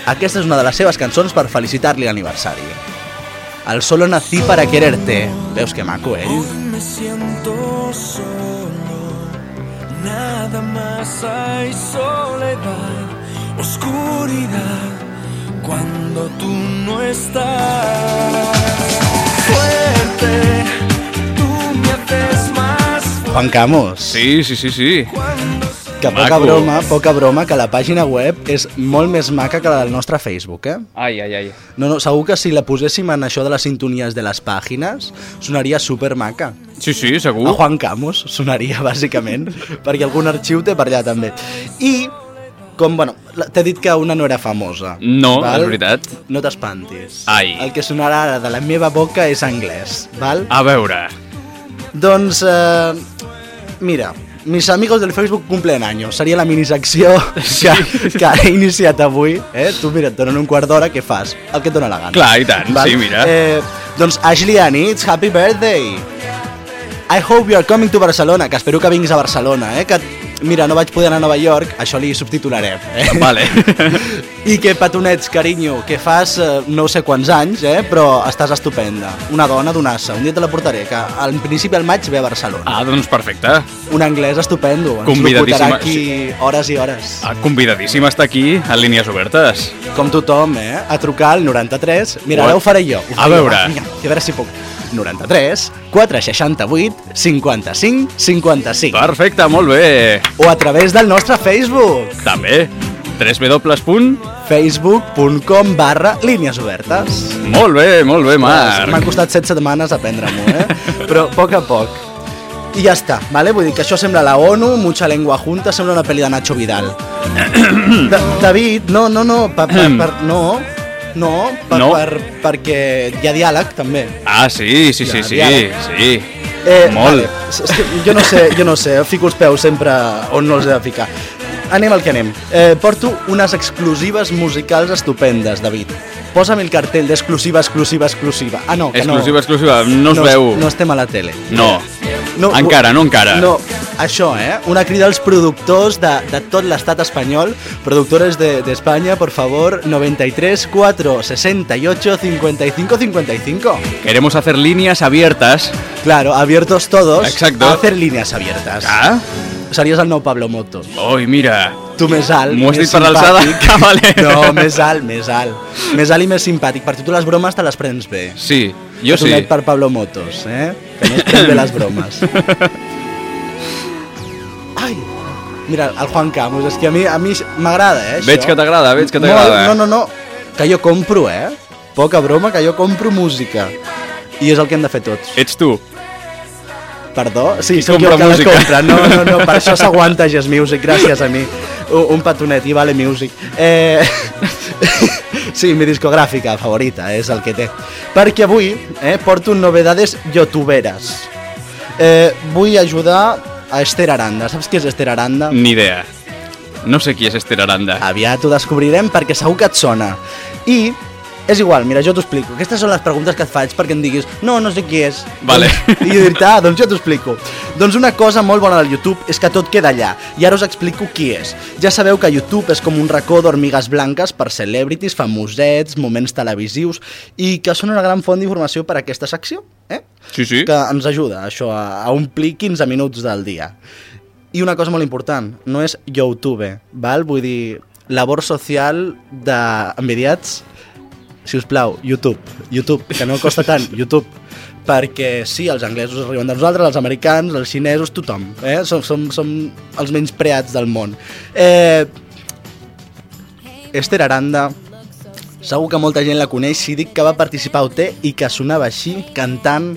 aquesta és una de les seves cançons per felicitar-li l'aniversari. Al solo nací para quererte. Veus que maco, ell? Me siento solo, nada más hay soledad, oscuridad, cuando tú no estás. Fuerte, tú me haces más Juan Camus. Sí, sí, sí, sí. Que poca Maco. broma, poca broma, que la pàgina web és molt més maca que la del nostre Facebook, eh? Ai, ai, ai. No, no, segur que si la poséssim en això de les sintonies de les pàgines, sonaria super maca. Sí, sí, segur. A Juan Camus sonaria, <laughs> bàsicament, perquè algun arxiu té per allà també. I, com, bueno, t'he dit que una no era famosa. No, és veritat. No t'espantis. Ai. El que sonarà ara de la meva boca és anglès, val? A veure. Doncs, eh, mira, mis amigos del Facebook cumplen años. Seria la minisecció que, que he iniciat avui. Eh? Tu, mira, et donen un quart d'hora, què fas? El que et dóna la gana. Clar, i tant, sí, mira. Eh, doncs, Ashley Anits, happy birthday! I hope you are coming to Barcelona, que espero que vinguis a Barcelona, eh? Que, mira, no vaig poder anar a Nova York, això li subtitularem, eh? <laughs> Vale. I que petonets, carinyo, que fas eh, no sé quants anys, eh? però estàs estupenda. Una dona donassa, un dia te la portaré, que al principi del maig ve a Barcelona. Ah, doncs perfecte. Un anglès estupendo, ens Convidadíssima, aquí hores i hores. Ah, convidadíssim està aquí, a línies obertes. Com tothom, eh? A trucar al 93... Mira, ara ho faré jo. Ho A faré jo, veure. va, Vinga, a veure si puc. 93 468 55 55. Perfecte, molt bé. O a través del nostre Facebook. També. www. facebook.com barra línies obertes. Molt bé, molt bé, Marc. M'han costat 7 setmanes aprendre-m'ho, eh? Però a poc a poc. I ja està, vale? Vull dir que això sembla la ONU, mucha lengua junta, sembla una pel·li de Nacho Vidal. <coughs> Da David, no, no, no, per, per, <coughs> per, no, no, per, No. Per, perquè hi ha diàleg també. Ah, sí, sí, sí, sí, diàleg. sí. Eh, Molt. Vale. És que jo no sé, jo no sé, fico els peus sempre on no els he de ficar. Anem al que anem. Eh, porto unes exclusives musicals estupendes, David. Posa'm el cartell d'exclusiva, exclusiva, exclusiva. Ah, no, que Exclusiva, no. exclusiva, no es no, veu. No estem a la tele. No. No, encara, no encara. No, això, eh? Una crida als productors de, de tot l'estat espanyol, productores de, de España, por favor, 93 4 68 55 55. Queremos hacer líneas abiertas. Claro, abiertos todos. Exacto. A hacer líneas abiertas. Ah. Series el nou Pablo Moto. Oi, mira. Tu més alt, M'ho has dit per l'alçada? Ah, vale. No, més alt, més alt. Més alt i més simpàtic. Per tu les bromes te les prens bé. Sí, jo sí. Per Pablo Motos, eh? Que no es pren bé les bromes. <laughs> Ai, mira, el Juan Camus, és que a mi a mi m'agrada, eh, això. Veig que t'agrada, veig que t'agrada. No, no, no, que jo compro, eh? Poca broma, que jo compro música. I és el que hem de fer tots. Ets tu. Perdó? Sí, Qui sóc jo que música? la compra. No, no, no, per això <laughs> s'aguanta Just Music, gràcies a mi. Un, un petonet, i Vale Music. Eh... sí, mi discogràfica favorita, és el que té. Perquè avui eh, porto novedades youtuberes. Eh, vull ajudar a Esther Aranda. Saps qui és Esther Aranda? Ni idea. No sé qui és Esther Aranda. Aviat ho descobrirem perquè segur que et sona. I és igual, mira, jo t'ho explico. Aquestes són les preguntes que et faig perquè em diguis no, no sé qui és. Vale. I jo dir-te, ah, doncs jo t'ho explico. Doncs una cosa molt bona del YouTube és que tot queda allà. I ara us explico qui és. Ja sabeu que YouTube és com un racó d'hormigues blanques per celebrities, famosets, moments televisius i que són una gran font d'informació per a aquesta secció. Eh? Sí, sí. que ens ajuda això a, a omplir 15 minuts del dia. I una cosa molt important, no és YouTube, val? Vull dir, labor social d'envidiats, si us plau, YouTube, YouTube, que no costa tant, YouTube, perquè sí, els anglesos arriben de nosaltres, els americans, els xinesos, tothom, eh? Som, som, som els menys preats del món. Eh, Esther Aranda, segur que molta gent la coneix si dic que va participar a OT i que sonava així, cantant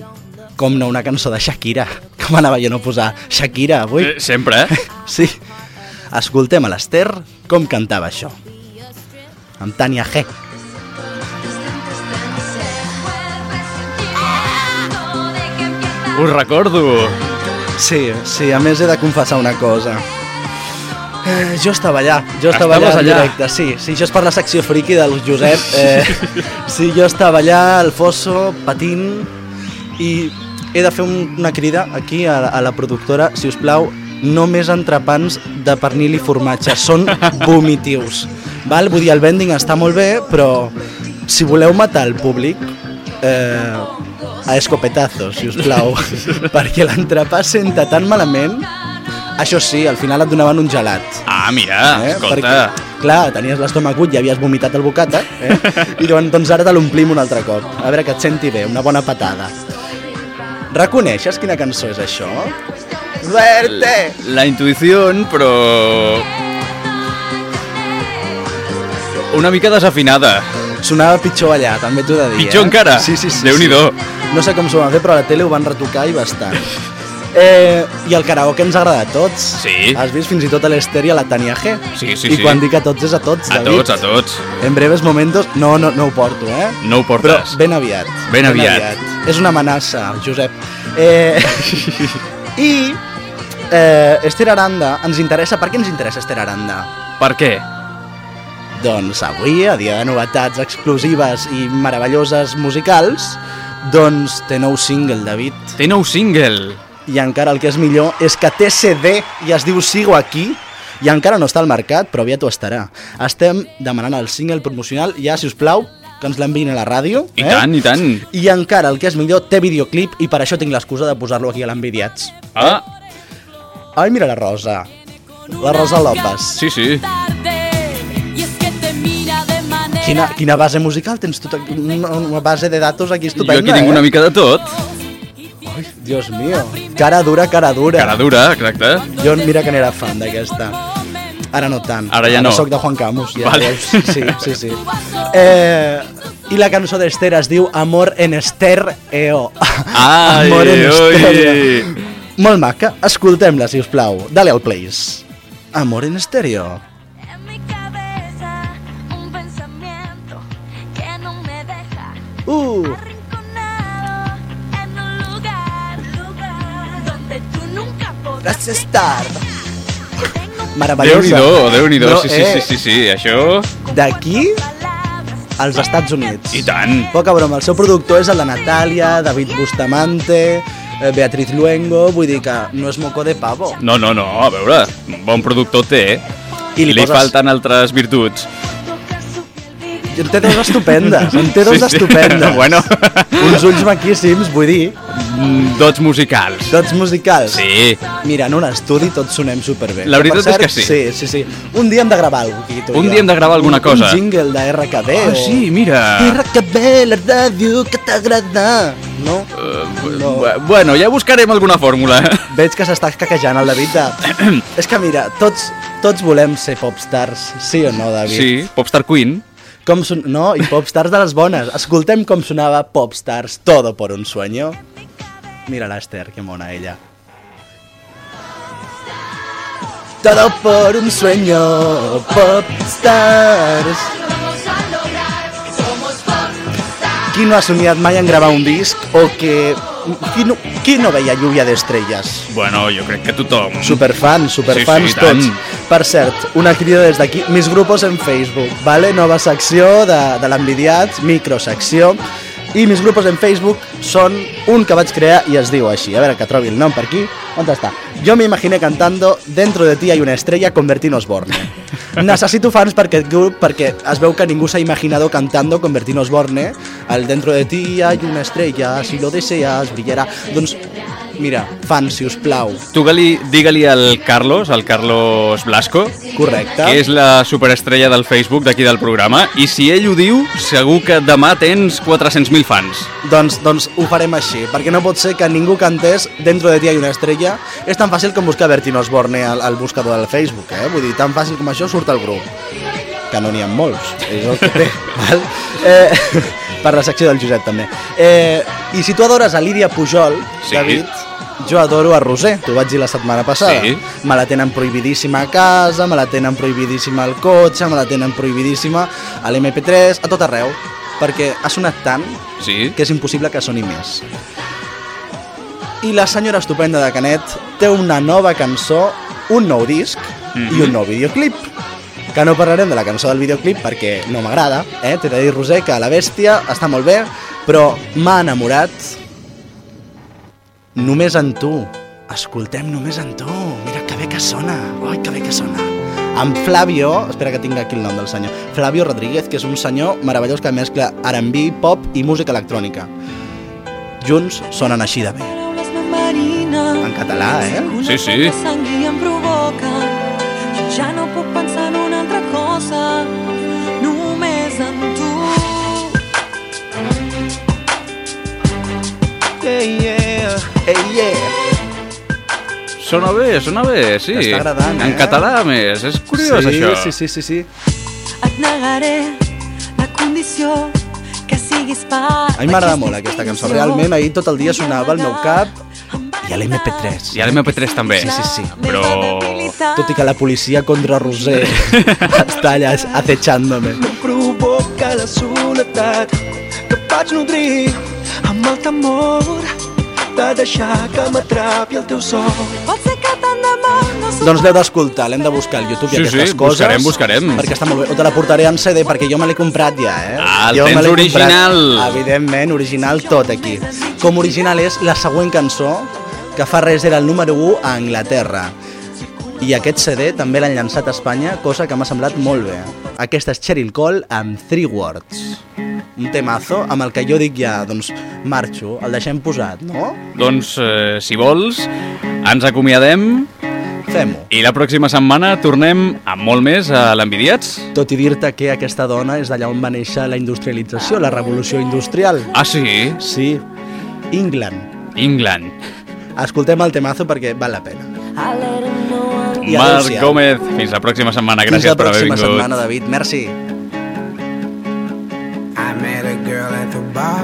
com no una cançó de Shakira. <laughs> Com anava jo no posar Shakira avui? Eh, sempre, eh? <laughs> Sí. Escoltem a l'Ester com cantava això. Amb Tania G. Ho recordo. Sí, sí, a més he de confessar una cosa. Eh, jo estava allà, jo estava Estaves allà, en allà? directe, sí, sí, això és per la secció friki del Josep. Eh, sí, jo estava allà al fosso, patint, i he de fer un, una crida aquí a, a la productora, si us plau, no més entrepans de pernil i formatge, són <laughs> vomitius. Val? Vull dir, el vending està molt bé, però si voleu matar el públic, eh, a escopetazos, si us plau, <laughs> perquè l'entrepà senta tan malament això sí, al final et donaven un gelat. Ah, mira, escolta. Perquè, Clar, tenies l'estómac buit i havies vomitat el bocata, eh? <laughs> I diuen, doncs ara te l'omplim un altre cop. A veure que et senti bé, una bona patada. Reconeixes quina cançó és això? Suerte! La intuïció, però... Una mica desafinada. Sonava pitjor allà, també t'ho he de dir. Pitjor eh? encara? Sí, sí, sí. Déu-n'hi-do. sí. No sé com s'ho van fer, però a la tele ho van retocar i bastant. Eh, I el karaoke ens agrada a tots. Sí. Has vist fins i tot a l'Ester i a la Tania G. Sí, sí, I sí. quan dic a tots és a tots, A David. tots, a tots. En breves momentos... No, no, no ho porto, eh? No ho Però portes. ben aviat. Ben aviat. És una amenaça, Josep. Eh, <laughs> I eh, Esther Aranda ens interessa... Per què ens interessa Esther Aranda? Per què? Doncs avui, a dia de novetats exclusives i meravelloses musicals, doncs té nou single, David. Té nou single. I encara el que és millor és que té CD i es diu Sigo aquí i encara no està al mercat, però aviat ho estarà. Estem demanant el single promocional, ja, si us plau, que ens l'enviïn a la ràdio. I tant, i tant. I encara el que és millor, té videoclip i per això tinc l'excusa de posar-lo aquí a l'envidiats. Ah, Ai, mira la Rosa. La Rosa López. sí, sí. Quina, quina base musical tens tu? Una, una base de datos aquí estupenda, Jo aquí tinc una eh? mica de tot. Dios mío. Cara dura, cara dura. Cara dura, exacte. Jo mira que n'era fan d'aquesta. Ara no tant. Ara ja no. soc de Juan Camus. Ja, Vale. ja, sí, sí, sí. Eh, I la cançó d'Ester es diu Amor en Ester EO. Ai, Amor en estèreo. oi. Molt maca. Escoltem-la, si us plau. Dale al plays. Amor en estèreo. Uh. Vas estar. Meravellosa. Déu-n'hi-do, Déu-n'hi-do. No, Sí, sí, eh, sí, sí, sí. Això... D'aquí als Estats Units. I tant. Poca broma, el seu productor és el de Natàlia, David Bustamante, eh, Beatriz Luengo, vull dir que no és moco de pavo. No, no, no, a veure, bon productor té, eh? I li li poses- falten altres virtuts. En té dos estupendes, en té dos Sí, sí. estupendes. Bueno. Uns ulls maquíssims, vull dir. Mm, Dots musicals. Dots musicals. Sí. Mira, en un estudi tots sonem superbé. La veritat és cert, que sí. Sí, sí, sí. Un dia hem de gravar alguna cosa. Un jo. dia hem de gravar alguna Un- cosa. Un jingle de RKB. Ah, o... sí, mira. RKB, la ràdio que t'agrada. No? no. Bueno, ja buscarem alguna fórmula. Veig que s'està caquejant el David de... <clears throat> És que mira, tots, tots volem ser popstars, sí o no, David? Sí, Popstar Queen. Com son... No, i popstars de les bones. Escoltem com sonava Popstars, todo por un sueño. Mira l'Ester, que mona ella. Todo por un sueño, Popstars. Qui no ha somiat mai en gravar un disc o que... Qui no, qui no veia lluvia d'estrelles? Bueno, jo crec que tothom. Superfans, superfans Sí, sí, tots. tant. Per cert, una crida des d'aquí, mis grupos en Facebook, vale? nova secció de, de l'envidiats, microsecció, i mis grupos en Facebook són un que vaig crear i es diu així, a veure que trobi el nom per aquí, on està? Jo me imaginé cantando Dentro de ti hay una estrella con Bertín Osborne. <laughs> Necessito fans per aquest grup perquè es veu que ningú s'ha imaginado cantando con Bertín Osborne el Dentro de ti hay una estrella, si lo deseas brillará. Doncs, mira, fans, si us plau. Tu digue-li digue al Carlos, al Carlos Blasco, Correcte. que és la superestrella del Facebook d'aquí del programa, i si ell ho diu, segur que demà tens 400.000 fans. Doncs, doncs ho farem així, perquè no pot ser que ningú cantés Dentro de ti hay una estrella. És tan fàcil com buscar Bertín Osborne al, al buscador del Facebook, eh? Vull dir, tan fàcil com això surt el grup. Que no n'hi ha molts, és el que té, <laughs> val? Eh, <laughs> per la secció del Josep, també. Eh, I si tu adores a Lídia Pujol, Sí. David, jo adoro a Roser, t'ho vaig dir la setmana passada. Sí. Me la tenen prohibidíssima a casa, me la tenen prohibidíssima al cotxe, me la tenen prohibidíssima a l'MP3, a tot arreu, perquè ha sonat tant Sí. que és impossible que soni més. I la senyora estupenda de Canet té una nova cançó, un nou disc Mhm. i un nou videoclip. Que no parlarem de la cançó del videoclip perquè no m'agrada, eh? T'he de dir, Roser, que la bèstia està molt bé, però m'ha enamorat Només en tu. Escoltem Només en tu. Mira que bé que sona. Oi, que bé que sona. Amb Flavio, espera que tingui aquí el nom del senyor, Flavio Rodríguez, que és un senyor meravellós que mescla R&B, pop i música electrònica. Junts sonen així de bé. En català, eh? Sí, sí. Em provoca, ja no puc pensar en una altra cosa, només en tu. Yeah, yeah. Sona bé, sona bé, sí. T'està agradant, En eh? català, a més. És curiós, sí, això. Sí, sí, sí, sí. Et negaré la condició que siguis part A mi m'agrada molt aquesta cançó. Realment, ahir tot el dia sonava al meu cap i a l'MP3. I a l'MP3 també. Sí, sí, sí. Però... Tot i que la policia contra Roser <laughs> està allà acechándome. provoca la soledat que vaig nodrir amb el temor de deixar que m'atrapi el teu sol. Pot ser que tant d'amor no Doncs l'heu d'escoltar, l'hem de buscar al YouTube i Sí, aquestes sí, coses. buscarem, buscarem. Perquè està molt bé. O te la portaré en CD, perquè jo me l'he comprat ja, eh? Ah, el jo tens original. Comprat, evidentment, original tot aquí. Com original és la següent cançó, que fa res era el número 1 a Anglaterra. I aquest CD també l'han llançat a Espanya, cosa que m'ha semblat molt bé. Aquesta és Cheryl Cole amb Three Words. Un temazo amb el que jo dic ja, doncs, marxo, el deixem posat, no? Doncs, eh, si vols, ens acomiadem Fem-ho. i la pròxima setmana tornem amb molt més a l'Envidiats. Tot i dir-te que aquesta dona és d'allà on va néixer la industrialització, la revolució industrial. Ah, sí? Sí. England. England. Escoltem el temazo perquè val la pena. Marc. Gómez, fins la pròxima setmana. Fins Gràcies la per haver pròxima vingut. setmana, David. Merci. Bar.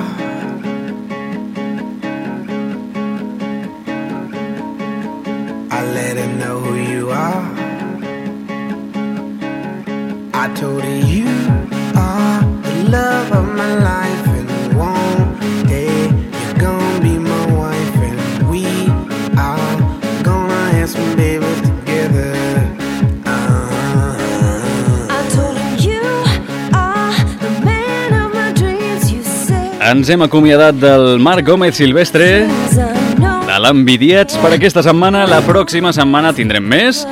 I let her know who you are. I told her you are the love of my life, Ens hem acomiadat del Marc Gómez Silvestre, de l'Envidiats per aquesta setmana. La pròxima setmana tindrem més.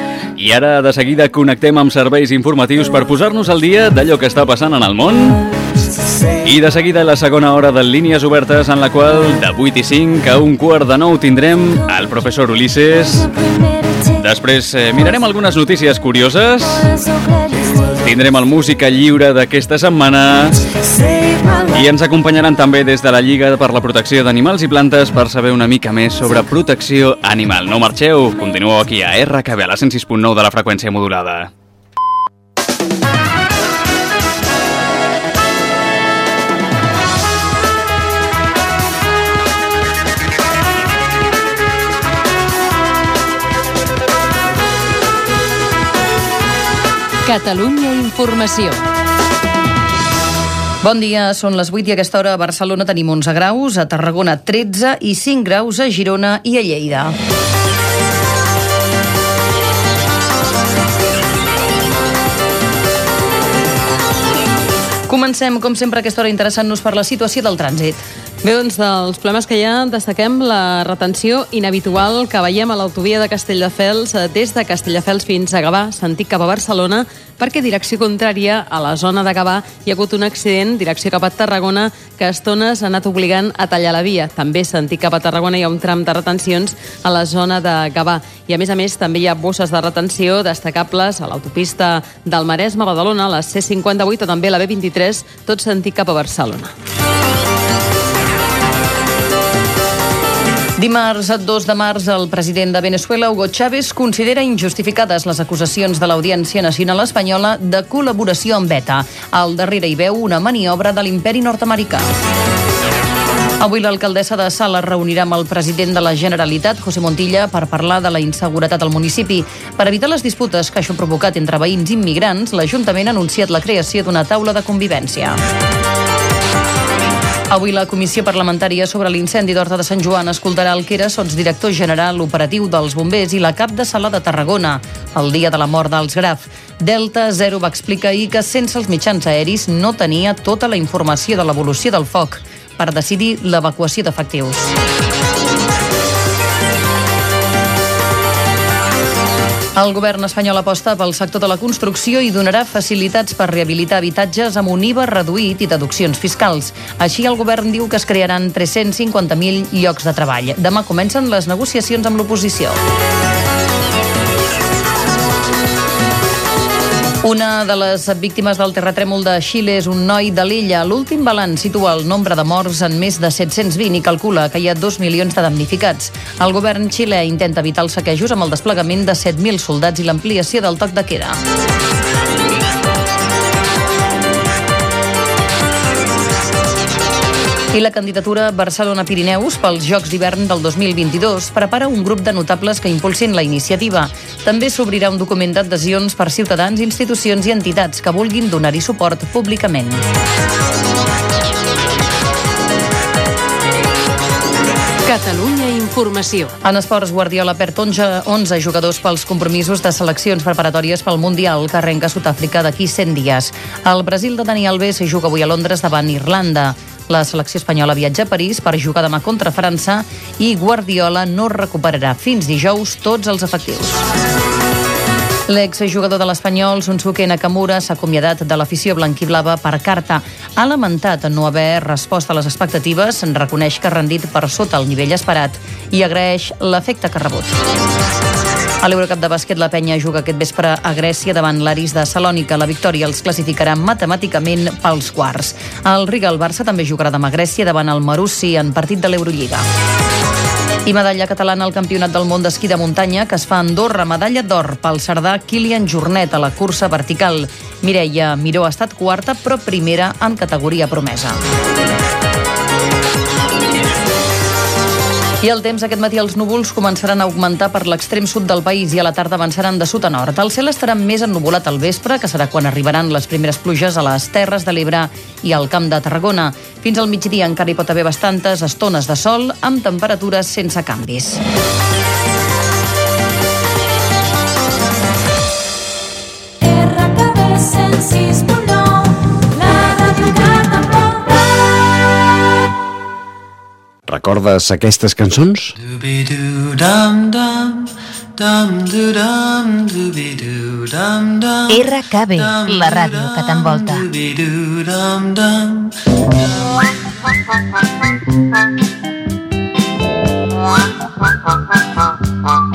I ara, de seguida, connectem amb serveis informatius per posar-nos al dia d'allò que està passant en el món. I de seguida, la segona hora de Línies Obertes, en la qual, de 8 i 5 a un quart de nou, tindrem el professor Ulisses. Després eh, mirarem algunes notícies curioses. Tindrem el Música Lliure d'aquesta setmana. I ens acompanyaran també des de la Lliga per la Protecció d'Animals i Plantes per saber una mica més sobre protecció animal. No marxeu, continueu aquí a RKB, a la 106.9 de la freqüència modulada. Catalunya Informació. Bon dia, són les 8 i a aquesta hora a Barcelona tenim 11 graus, a Tarragona 13 i 5 graus a Girona i a Lleida. Comencem, com sempre, a aquesta hora interessant-nos per la situació del trànsit. Bé, doncs dels problemes que hi ha destaquem la retenció inhabitual que veiem a l'autovia de Castelldefels eh, des de Castelldefels fins a Gavà, sentit cap a Barcelona, perquè direcció contrària a la zona de Gavà hi ha hagut un accident, direcció cap a Tarragona, que a estones ha anat obligant a tallar la via. També sentit cap a Tarragona hi ha un tram de retencions a la zona de Gavà. I a més a més també hi ha bosses de retenció destacables a l'autopista del Maresme Badalona, la C58 o també la B23, tot sentit cap a Barcelona. Dimarts 2 de març, el president de Venezuela, Hugo Chávez, considera injustificades les acusacions de l'Audiència Nacional Espanyola de col·laboració amb ETA. Al darrere hi veu una maniobra de l'imperi nord-americà. Avui l'alcaldessa de Sala reunirà amb el president de la Generalitat, José Montilla, per parlar de la inseguretat al municipi. Per evitar les disputes que això ha provocat entre veïns immigrants, l'Ajuntament ha anunciat la creació d'una taula de convivència. Avui la Comissió Parlamentària sobre l'incendi d'Horta de Sant Joan escoltarà el que era sotsdirector general operatiu dels bombers i la cap de sala de Tarragona, el dia de la mort dels Graf. Delta Zero va explicar ahir que sense els mitjans aeris no tenia tota la informació de l'evolució del foc per decidir l'evacuació d'efectius. El govern espanyol aposta pel sector de la construcció i donarà facilitats per rehabilitar habitatges amb un IVA reduït i deduccions fiscals. Així, el govern diu que es crearan 350.000 llocs de treball. Demà comencen les negociacions amb l'oposició. Una de les víctimes del terratrèmol de Xile és un noi de l'illa. L'últim balanç situa el nombre de morts en més de 720 i calcula que hi ha 2 milions de damnificats. El govern xilè intenta evitar els saquejos amb el desplegament de 7.000 soldats i l'ampliació del toc de queda. I la candidatura Barcelona-Pirineus pels Jocs d'hivern del 2022 prepara un grup de notables que impulsin la iniciativa. També s'obrirà un document d'adhesions per ciutadans, institucions i entitats que vulguin donar-hi suport públicament. Catalunya Informació. En esports, Guardiola perd 11, 11 jugadors pels compromisos de seleccions preparatòries pel Mundial que arrenca Sud-àfrica d'aquí 100 dies. El Brasil de Dani Alves juga avui a Londres davant Irlanda. La selecció espanyola viatja a París per jugar demà contra França i Guardiola no recuperarà fins dijous tots els efectius. L'exjugador de l'Espanyol, Sonsuke Nakamura, s'ha acomiadat de l'afició blanquiblava per carta. Ha lamentat no haver respost a les expectatives, reconeix que ha rendit per sota el nivell esperat i agraeix l'efecte que ha rebut. A l'Eurocup de bàsquet, la penya juga aquest vespre a Grècia davant l'Aris de Salònica. La victòria els classificarà matemàticament pels quarts. El Riga, el Barça, també jugarà demà a Grècia davant el Marussi en partit de l'Eurolliga. I medalla catalana al Campionat del Món d'Esquí de Muntanya, que es fa a Andorra. Medalla d'or pel cerdà Kilian Jornet a la cursa vertical. Mireia Miró ha estat quarta, però primera en categoria promesa. I el temps aquest matí els núvols començaran a augmentar per l'extrem sud del país i a la tarda avançaran de sud a nord. El cel estarà més ennuvolat al vespre, que serà quan arribaran les primeres pluges a les Terres de l'Ebre i al Camp de Tarragona. Fins al migdia encara hi pot haver bastantes estones de sol amb temperatures sense canvis. RKB 106.9, Recordes aquestes cançons? RKB, la ràdio que t'envolta. El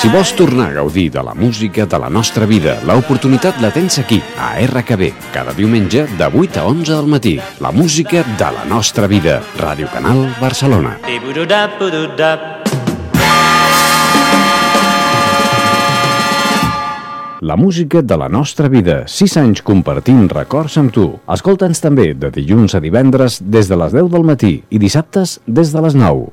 Si vols tornar a gaudir de la música de la nostra vida, l'oportunitat la tens aquí, a RKB, cada diumenge de 8 a 11 del matí. La música de la nostra vida. Ràdio Canal Barcelona. La música de la nostra vida. 6 anys compartint records amb tu. Escolta'ns també de dilluns a divendres des de les 10 del matí i dissabtes des de les 9.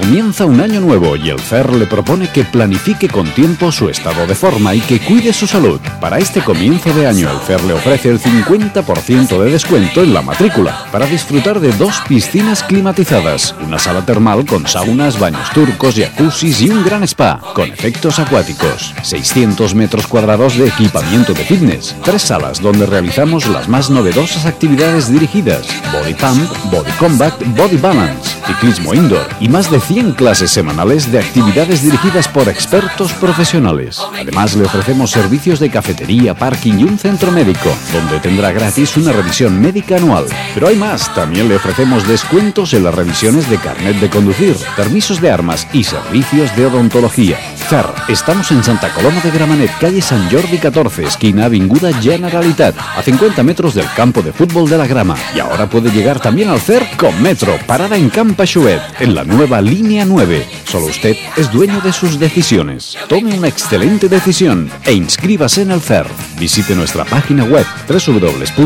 Comienza un año nuevo y el FER le propone que planifique con tiempo su estado de forma y que cuide su salud. Para este comienzo de año, el FER le ofrece el 50% de descuento en la matrícula para disfrutar de dos piscinas climatizadas, una sala termal con saunas, baños turcos, jacuzzis y un gran spa con efectos acuáticos, 600 metros cuadrados de equipamiento de fitness, tres salas donde realizamos las más novedosas actividades dirigidas, body pump, body combat, body balance, ciclismo indoor y más de 100 clases semanales de actividades dirigidas por expertos profesionales. Además, le ofrecemos servicios de cafetería, parking y un centro médico, donde tendrá gratis una revisión médica anual. Pero hay más, también le ofrecemos descuentos en las revisiones de carnet de conducir, permisos de armas y servicios de odontología. Fer, estamos en Santa Coloma de Gramenet, calle San Jordi 14, esquina Avinguda Generalitat, a 50 metros del campo de fútbol de la Grama. Y ahora puede llegar también al Fer con Metro, parada en Campa Chuet, en la nueva línea 9. Solo usted es dueño de sus decisiones. Tome una excelente decisión e inscríbase en el Fer. Visite nuestra página web www.fer.cat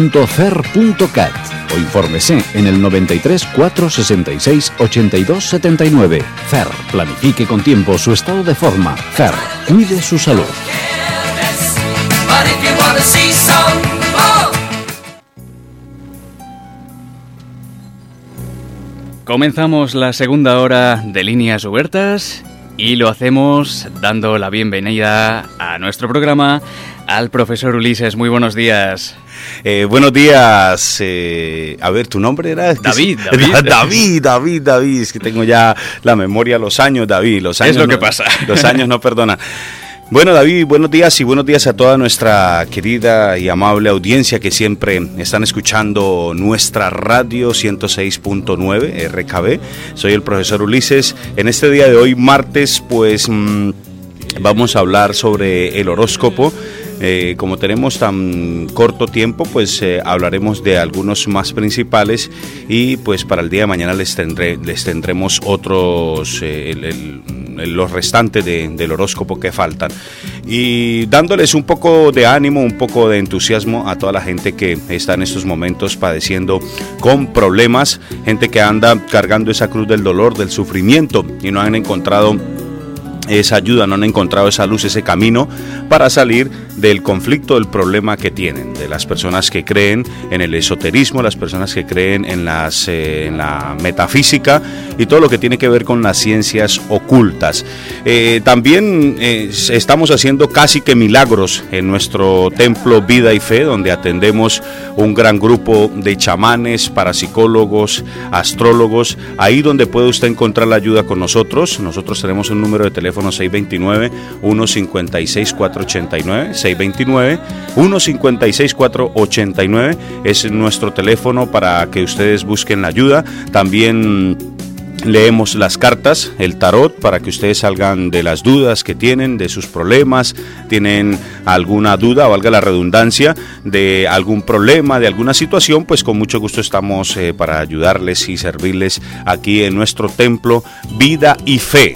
o infórmese en el 93 466 82 79. Fer, planifique con tiempo su estado de forma. Fer, cuide su salud. Comenzamos la segunda hora de líneas Huertas y lo hacemos dando la bienvenida a nuestro programa al profesor Ulises. Muy buenos días. Eh, buenos días. eh, a ver, ¿tu nombre era? David, David. <laughs> David, David, David. Es que tengo ya la memoria, los años, David. Los Es años lo no- que pasa. Los años no perdonan. Bueno, David, buenos días y buenos días a toda nuestra querida y amable audiencia que siempre están escuchando nuestra radio 106.9 RKB. Soy el profesor Ulises. En este día de hoy, martes, pues mm, vamos a hablar sobre el horóscopo. Eh, como tenemos tan corto tiempo, pues eh, hablaremos de algunos más principales y pues para el día de mañana les, tendré, les tendremos otros, eh, los restantes de- del horóscopo que faltan. Y dándoles un poco de ánimo, un poco de entusiasmo a toda la gente que está en estos momentos padeciendo con problemas, gente que anda cargando esa cruz del dolor, del sufrimiento y no han encontrado esa ayuda, no han encontrado esa luz, ese camino para salir del conflicto, del problema que tienen, de las personas que creen en el esoterismo, las personas que creen en, eh, la metafísica y todo lo que tiene que ver con las ciencias ocultas. Eh, también eh, estamos haciendo casi que milagros en nuestro templo Vida y Fe, donde atendemos un gran grupo de chamanes, parapsicólogos, astrólogos, ahí donde puede usted encontrar la ayuda con nosotros. Nosotros tenemos un número de teléfono 629-156-489, 629-156-489 es nuestro teléfono para que ustedes busquen la ayuda. También leemos las cartas, el tarot, para que ustedes salgan de las dudas que tienen, de sus problemas, tienen alguna duda, valga la redundancia, de algún problema, de alguna situación, pues con mucho gusto estamos eh, para ayudarles y servirles aquí en nuestro templo Vida y Fe.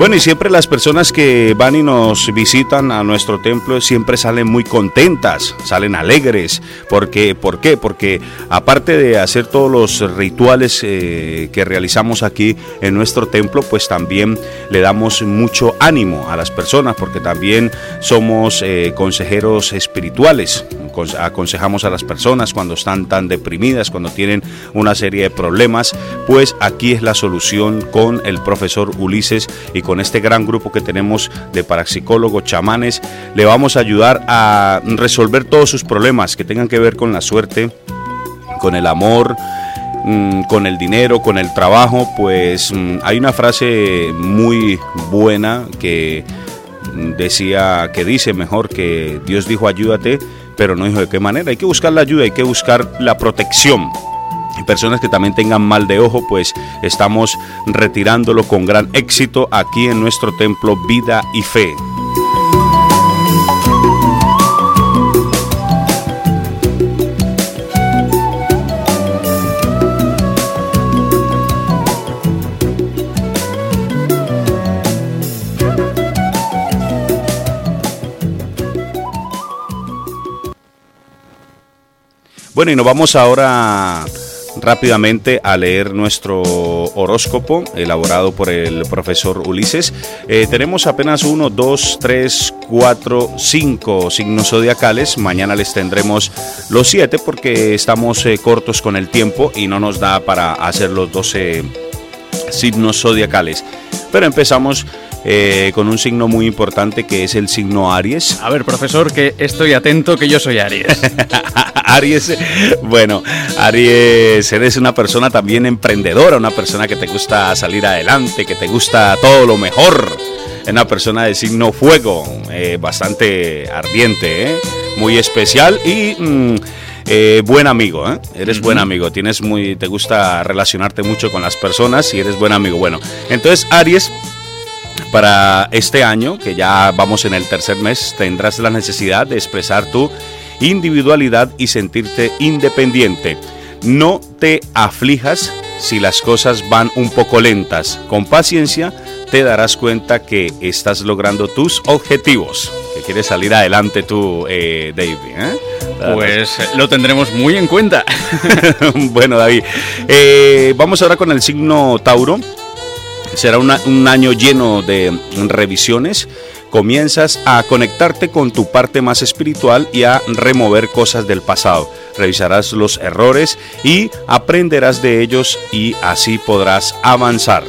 Bueno, y siempre las personas que van y nos visitan a nuestro templo siempre salen muy contentas, salen alegres. Porque, ¿Por qué? Porque aparte de hacer todos los rituales eh, que realizamos aquí en nuestro templo, pues también le damos mucho ánimo a las personas, porque también somos eh, consejeros espirituales. Conse- Aconsejamos a las personas cuando están tan deprimidas, cuando tienen una serie de problemas, pues aquí es la solución con el profesor Ulises y con este gran grupo que tenemos de parapsicólogos, chamanes, le vamos a ayudar a resolver todos sus problemas que tengan que ver con la suerte, con el amor, mm, con el dinero, con el trabajo, pues mm, hay una frase muy buena que mm, decía, que dice mejor que Dios dijo ayúdate, pero no dijo de qué manera. Hay que buscar la ayuda, hay que buscar la protección. Personas que también tengan mal de ojo, pues estamos retirándolo con gran éxito aquí en nuestro templo Vida y Fe. Bueno, y nos vamos ahora rápidamente a leer nuestro horóscopo elaborado por el profesor Ulises. Eh, tenemos apenas uno, dos, tres, cuatro, cinco signos zodiacales. Mañana les tendremos los siete porque estamos eh, cortos con el tiempo y no nos da para hacer los 12 signos zodiacales. Pero empezamos eh, con un signo muy importante que es el signo Aries. A ver, profesor, que estoy atento que yo soy Aries. <laughs> Aries, bueno, Aries, eres una persona también emprendedora, una persona que te gusta salir adelante, que te gusta todo lo mejor. una persona de signo fuego, eh, bastante ardiente, ¿eh? muy especial y mm, eh, buen amigo. ¿eh? Eres buen amigo, tienes muy, te gusta relacionarte mucho con las personas y eres buen amigo. Bueno, entonces Aries para este año, que ya vamos en el tercer mes, tendrás la necesidad de expresar tu individualidad y sentirte independiente. No te aflijas si las cosas van un poco lentas. Con paciencia te darás cuenta que estás logrando tus objetivos. Que quieres salir adelante tú, eh, David. ¿eh? Pues eh, lo tendremos muy en cuenta. <laughs> bueno, David. eh, vamos ahora con el signo Tauro. Será un año lleno de revisiones. Comienzas a conectarte con tu parte más espiritual y a remover cosas del pasado. Revisarás los errores y aprenderás de ellos y así podrás avanzar.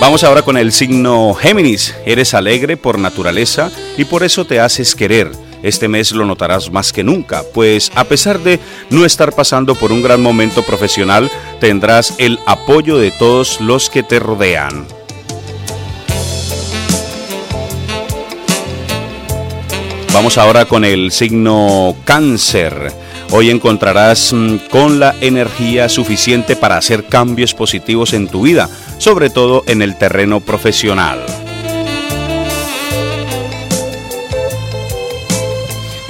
Vamos ahora con el signo Géminis. Eres alegre por naturaleza y por eso te haces querer. Este mes lo notarás más que nunca, pues a pesar de no estar pasando por un gran momento profesional, tendrás el apoyo de todos los que te rodean. Vamos ahora con el signo cáncer. Hoy encontrarás mm, con la energía suficiente para hacer cambios positivos en tu vida, sobre todo en el terreno profesional.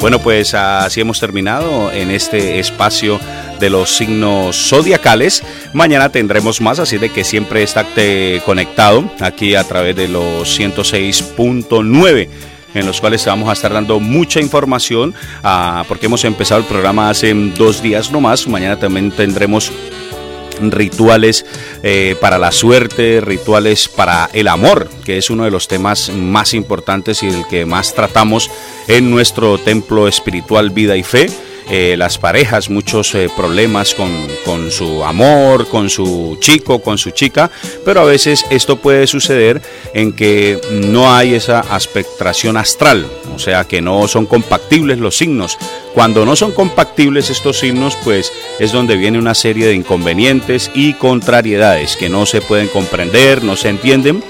Bueno, pues así hemos terminado en este espacio de los signos zodiacales. Mañana tendremos más, así de que siempre estate conectado aquí a través de los 106.9 en los cuales te vamos a estar dando mucha información ah, porque hemos empezado el programa hace dos días nomás. Mañana también tendremos rituales eh, para la suerte, rituales para el amor, que es uno de los temas más importantes y el que más tratamos en nuestro templo espiritual Vida y Fe. Eh, las parejas, muchos eh, problemas con, con su amor, con su chico, con su chica, pero a veces esto puede suceder en que no hay esa aspectración astral, o sea que no son compatibles los signos. Cuando no son compatibles estos signos, pues es donde viene una serie de inconvenientes y contrariedades que no se pueden comprender, no se entienden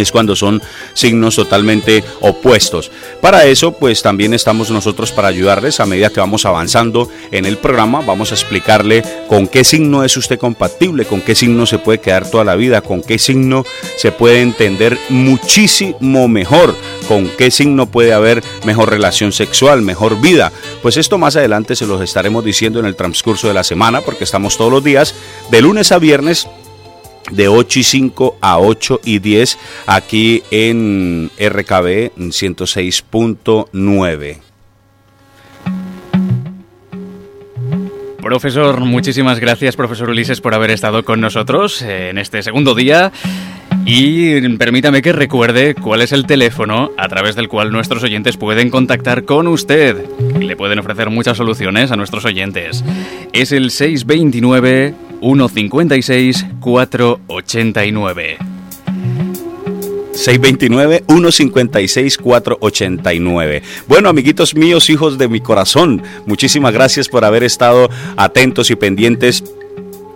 es cuando son signos totalmente opuestos. Para eso, pues también estamos nosotros para ayudarles a medida que vamos avanzando en el programa. Vamos a explicarle con qué signo es usted compatible, con qué signo se puede quedar toda la vida, con qué signo se puede entender muchísimo mejor, con qué signo puede haber mejor relación sexual, mejor vida. Pues esto más adelante se los estaremos diciendo en el transcurso de la semana, porque estamos todos los días, de lunes a viernes, de 8 y 5 a 8 y 10 aquí en RKB 106.9. Profesor, muchísimas gracias, profesor Ulises, por haber estado con nosotros eh, en este segundo día. Y permítame que recuerde cuál es el teléfono a través del cual nuestros oyentes pueden contactar con usted. Pueden ofrecer muchas soluciones a nuestros oyentes. Es el 629 156 489. 629-156-489. Bueno, amiguitos míos, hijos de mi corazón, muchísimas gracias por haber estado atentos y pendientes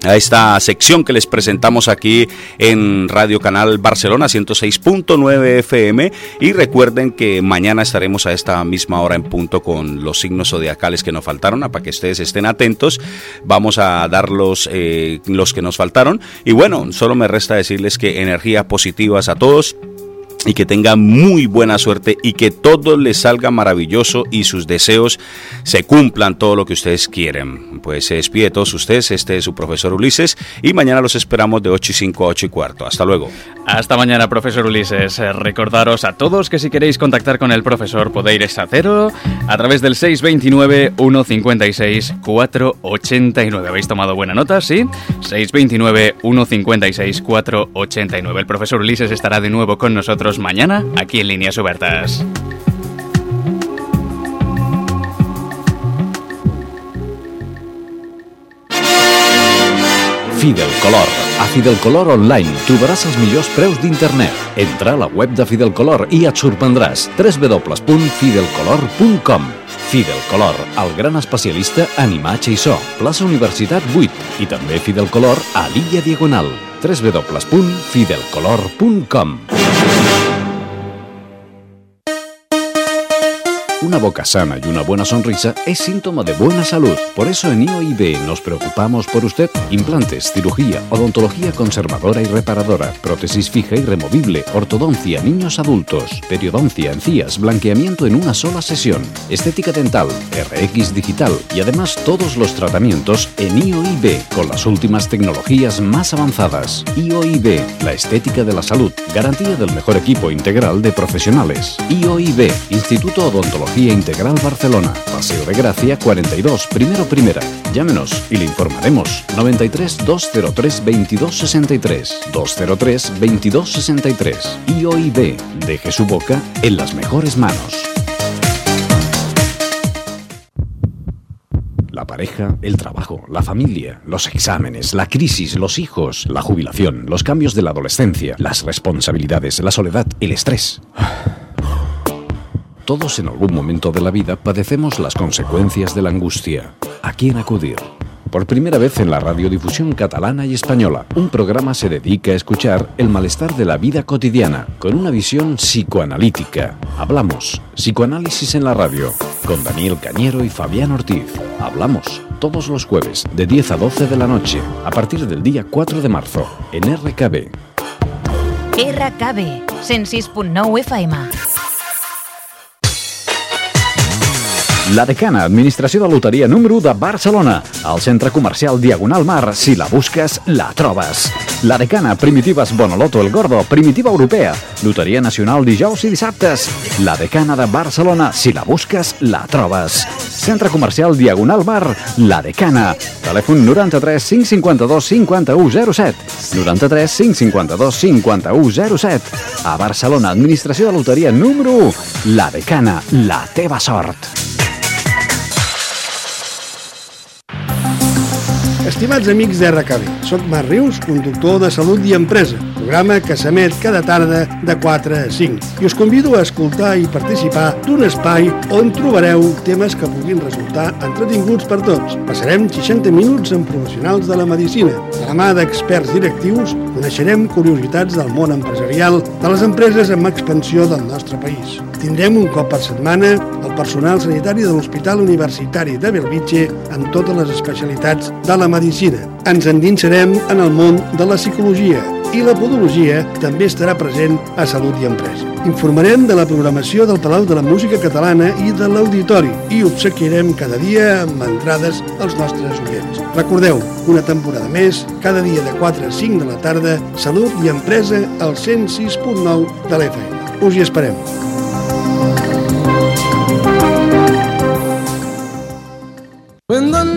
a esta sección que les presentamos aquí en Radio Canal Barcelona 106.9 FM y recuerden que mañana estaremos a esta misma hora en punto con los signos zodiacales que nos faltaron para que ustedes estén atentos. Vamos a dar los, eh, los que nos faltaron. Y bueno solo me resta decirles que energías positivas a todos y que tengan muy buena suerte y que todo les salga maravilloso y sus deseos se cumplan todo lo que ustedes quieren. Pues se despide de todos ustedes, este es su profesor Ulises y mañana los esperamos de 8 y 5 a 8 y cuarto. Hasta luego. Hasta mañana, profesor Ulises. Eh, Recordaros a todos que si queréis contactar con el profesor podéis hacerlo a través del 629 156 489. ¿Habéis tomado buena nota? Sí. 629 156 489. El profesor Ulises estará de nuevo con nosotros mañana aquí en Líneas Obertas. Fidelcolor. A Fidelcolor Online trobaràs els millors preus d'internet. Entra a la web de Fidelcolor i et sorprendràs. www.fidelcolor.com Fidel Color, el gran especialista en imatge i so. Plaça Universitat 8 i també Fidel Color a l'Illa Diagonal. www.fidelcolor.com Una boca sana y una buena sonrisa es síntoma de buena salud. Por eso en IOIB nos preocupamos por usted. Implantes, cirugía, odontología conservadora y reparadora, prótesis fija y removible, ortodoncia, niños adultos, periodoncia, encías, blanqueamiento en una sola sesión, estética dental, RX digital y además todos los tratamientos en IOIB con las últimas tecnologías más avanzadas. IOIB, la estética de la salud, garantía del mejor equipo integral de profesionales. IOIB, Instituto Odontología Integral Barcelona, Paseo de Gracia 42, primero primera. Llámenos y le informaremos. 93 203 2263 203 2263. IOIB, deje su boca en las mejores manos. La pareja, el trabajo, la familia, los exámenes, la crisis, los hijos, la jubilación, los cambios de la adolescencia, las responsabilidades, la soledad, el estrés. Todos en algún momento de la vida padecemos las consecuencias de la angustia. ¿A quién acudir? Por primera vez en la radiodifusión catalana y española, un programa se dedica a escuchar el malestar de la vida cotidiana con una visión psicoanalítica. Hablamos, psicoanálisis en la radio, con Daniel Cañero y Fabián Ortiz. Hablamos todos los jueves de 10 a 12 de la noche, a partir del día 4 de marzo, en RKB. RKB, 106.9 FM. La Decana, Administració de Loteria número 1 de Barcelona. Al centre comercial Diagonal Mar, si la busques, la trobes. La Decana, Primitives Bonoloto El Gordo, Primitiva Europea. Loteria Nacional dijous i dissabtes. La Decana de Barcelona, si la busques, la trobes. Centre comercial Diagonal Mar, La Decana. Telèfon 93 552 51 07. 93 552 51 07. A Barcelona, Administració de Loteria número 1. La Decana, la teva sort. Estimats amics d'RKB, soc Marc Rius, conductor de Salut i Empresa, programa que s'emet cada tarda de 4 a 5. I us convido a escoltar i participar d'un espai on trobareu temes que puguin resultar entretinguts per tots. Passarem 60 minuts amb professionals de la medicina. De la mà d'experts directius coneixerem curiositats del món empresarial de les empreses amb expansió del nostre país. Tindrem un cop per setmana el personal sanitari de l'Hospital Universitari de Belvitge amb totes les especialitats de la medicina. Ens endinsarem en el món de la psicologia i la podologia també estarà present a Salut i Empresa. Informarem de la programació del Palau de la Música Catalana i de l'Auditori i obsequiarem cada dia amb entrades als nostres oients. Recordeu, una temporada més, cada dia de 4 a 5 de la tarda, Salut i Empresa al 106.9 de l'FM. Us hi esperem. When the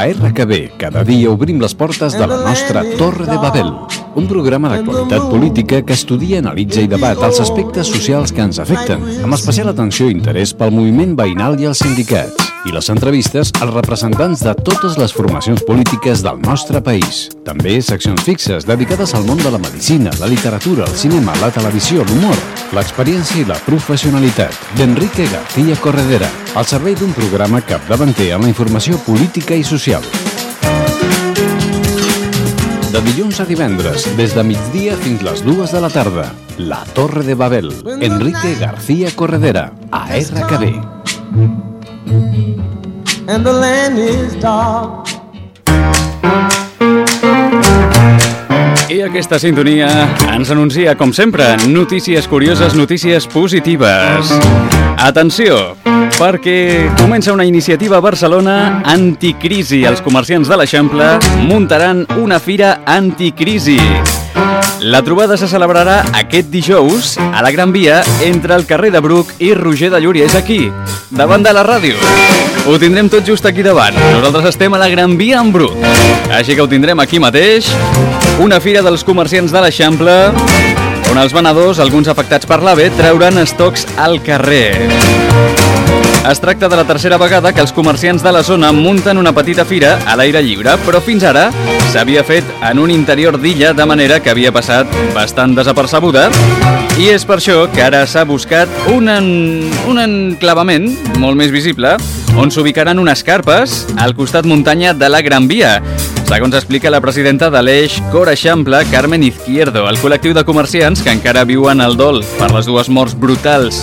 A RKB, cada dia obrim les portes de la nostra Torre de Babel, un programa d'actualitat política que estudia, analitza i debat els aspectes socials que ens afecten, amb especial atenció i interès pel moviment veïnal i els sindicats, i les entrevistes als representants de totes les formacions polítiques del nostre país. També seccions fixes dedicades al món de la medicina, la literatura, el cinema, la televisió, l'humor, l'experiència i la professionalitat d'Enrique García Corredera, al servei d'un programa capdavanter en la informació política i social. De dilluns a divendres, des de migdia fins les dues de la tarda, La Torre de Babel, Enrique García Corredera, a RKB. And the land is dark. I aquesta sintonia ens anuncia, com sempre, notícies curioses, notícies positives. Atenció, perquè comença una iniciativa a Barcelona anticrisi. Els comerciants de l'Eixample muntaran una fira anticrisi. La trobada se celebrarà aquest dijous a la Gran Via entre el carrer de Bruc i Roger de Llúria. És aquí, davant de la ràdio. Ho tindrem tot just aquí davant. Nosaltres estem a la Gran Via en Bruc. Així que ho tindrem aquí mateix. Una fira dels comerciants de l'Eixample on els venedors, alguns afectats per l'AVE, trauran estocs al carrer. Es tracta de la tercera vegada que els comerciants de la zona munten una petita fira a l'aire lliure, però fins ara s'havia fet en un interior d'illa de manera que havia passat bastant desapercebuda i és per això que ara s'ha buscat un, en, un enclavament molt més visible on s'ubicaran unes carpes al costat muntanya de la Gran Via. Segons explica la presidenta de l'Eix Cor Eixample, Carmen Izquierdo, el col·lectiu de comerciants que encara viuen al dol per les dues morts brutals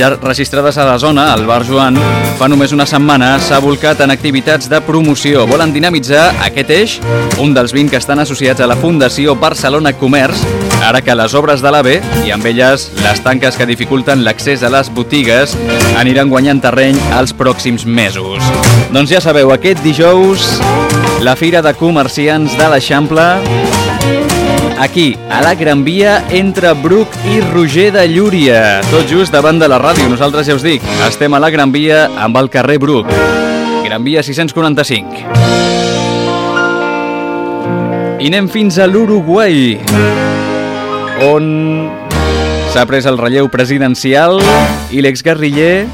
ja registrades a la zona, el Bar Joan, fa només una setmana s'ha volcat en activitats de promoció. Volen dinamitzar aquest eix, un dels 20 que estan associats a la Fundació Barcelona Comerç, ara que les obres de l'AVE i amb elles les tanques que dificulten l'accés a les botigues aniran guanyant terreny els pròxims mesos. Doncs ja sabeu, aquest dijous la Fira de Comerciants de l'Eixample aquí, a la Gran Via, entre Bruc i Roger de Llúria. Tot just davant de la ràdio. Nosaltres ja us dic, estem a la Gran Via amb el carrer Bruc. Gran Via 645. I anem fins a l'Uruguai, on s'ha pres el relleu presidencial i l'exguerriller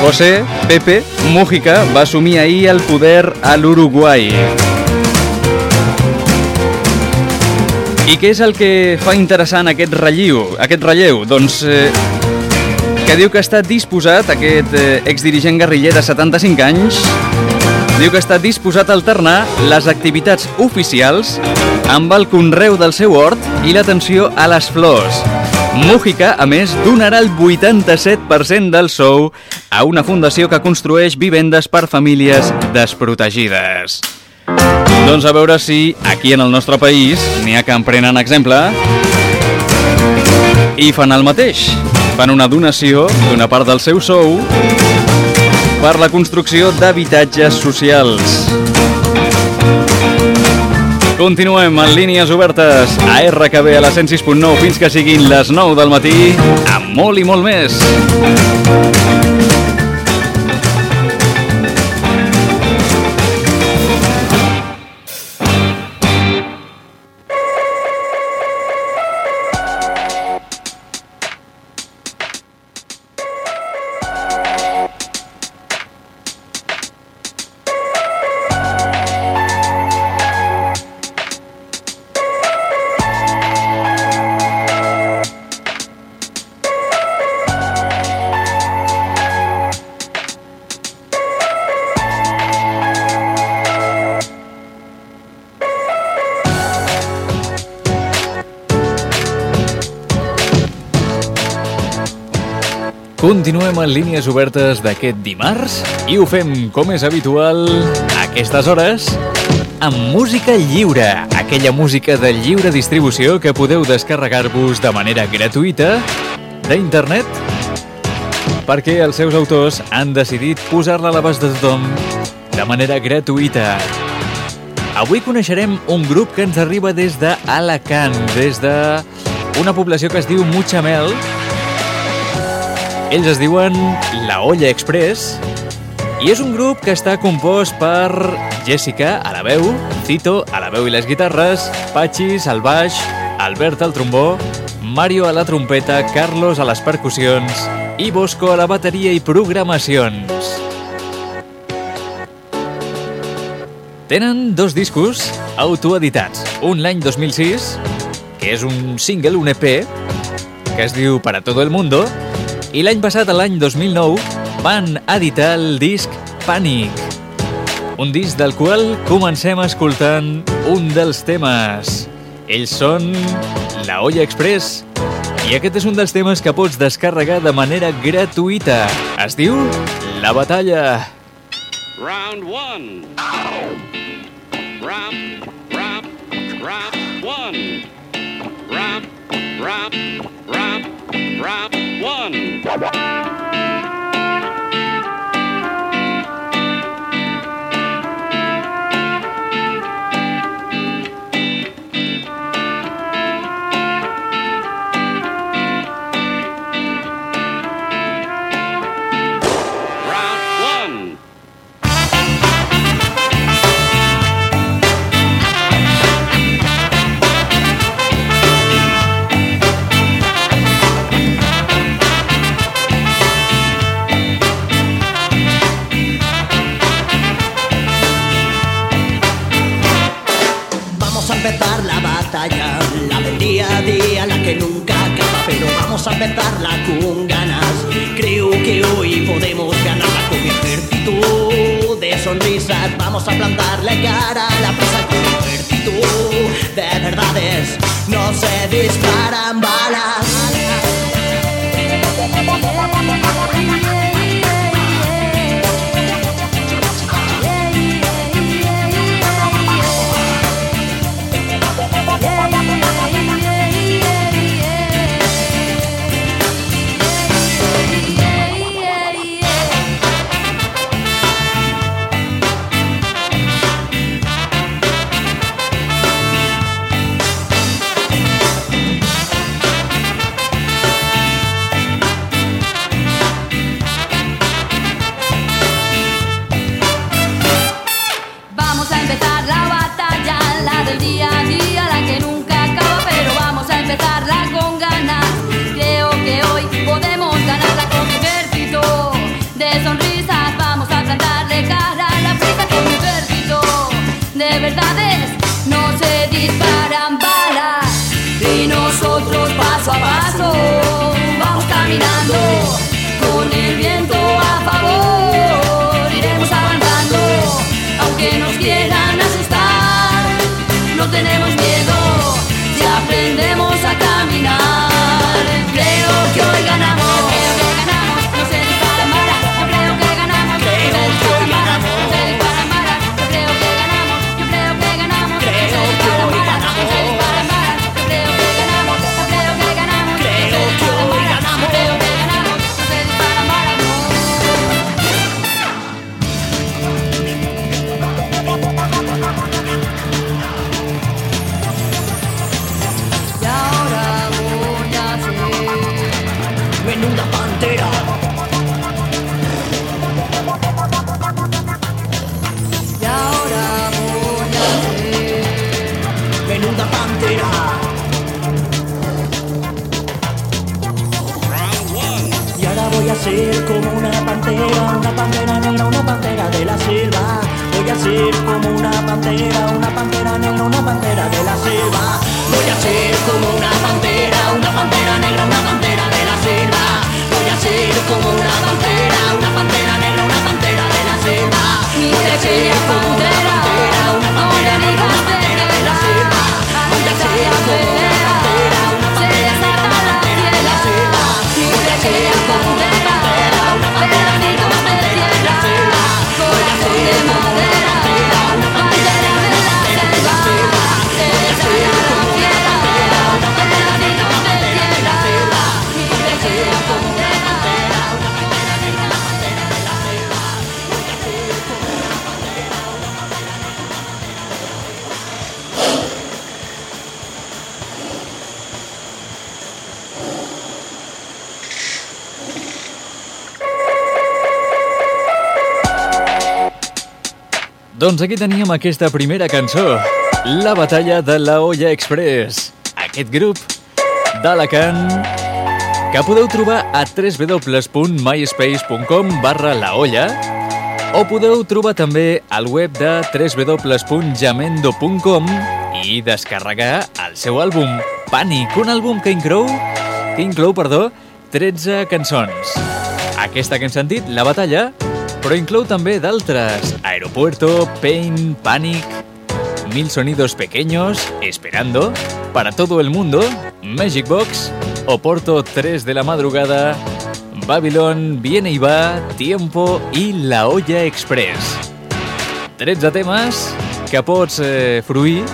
José Pepe Mújica va assumir ahir el poder a l'Uruguai. I què és el que fa interessant aquest relleu? Aquest relleu? Doncs eh, que diu que està disposat, aquest eh, exdirigent guerriller de 75 anys, diu que està disposat a alternar les activitats oficials amb el conreu del seu hort i l'atenció a les flors. Mújica, a més, donarà el 87% del sou a una fundació que construeix vivendes per famílies desprotegides. Doncs a veure si aquí en el nostre país n'hi ha que en prenen exemple i fan el mateix. Fan una donació d'una part del seu sou per la construcció d'habitatges socials. Continuem en línies obertes a RKB a la 106.9 fins que siguin les 9 del matí amb molt i molt més. Continuem en línies obertes d'aquest dimarts i ho fem, com és habitual, a aquestes hores, amb música lliure, aquella música de lliure distribució que podeu descarregar-vos de manera gratuïta d'internet perquè els seus autors han decidit posar-la a l'abast de tothom de manera gratuïta. Avui coneixerem un grup que ens arriba des d'Alacant, des de una població que es diu Mutxamel, ells es diuen La Olla Express i és un grup que està compost per Jessica a la veu, Tito a la veu i les guitarres, Pachis al baix, Albert al trombó, Mario a la trompeta, Carlos a les percussions i Bosco a la bateria i programacions. Tenen dos discos autoeditats. Un l'any 2006, que és un single, un EP, que es diu Para todo el mundo, i l'any passat, l'any 2009, van editar el disc Pànic, un disc del qual comencem escoltant un dels temes. Ells són La Olla Express i aquest és un dels temes que pots descarregar de manera gratuïta. Es diu La Batalla. Round one. Rap, rap, rap, one. Rap, rap, rap, rap, one. Vamos a empezarla con ganas. Creo que hoy podemos ganarla con mi de sonrisas. Vamos a plantarle cara a la presa con de verdades. No se disparan balas. Doncs aquí teníem aquesta primera cançó, La batalla de la Olla Express. Aquest grup d'Alacant que podeu trobar a www.myspace.com barra la olla o podeu trobar també al web de www.jamendo.com i descarregar el seu àlbum Pànic, un àlbum que inclou, que inclou perdó, 13 cançons. Aquesta que hem sentit, La batalla, però inclou també d'altres. Aeropuerto, Pain, Panic, Mil sonidos pequeños, Esperando, Para todo el mundo, Magic Box, Oporto 3 de la madrugada, Babylon, Viene y va, Tiempo i La Olla Express. 13 temes que pots eh, fruir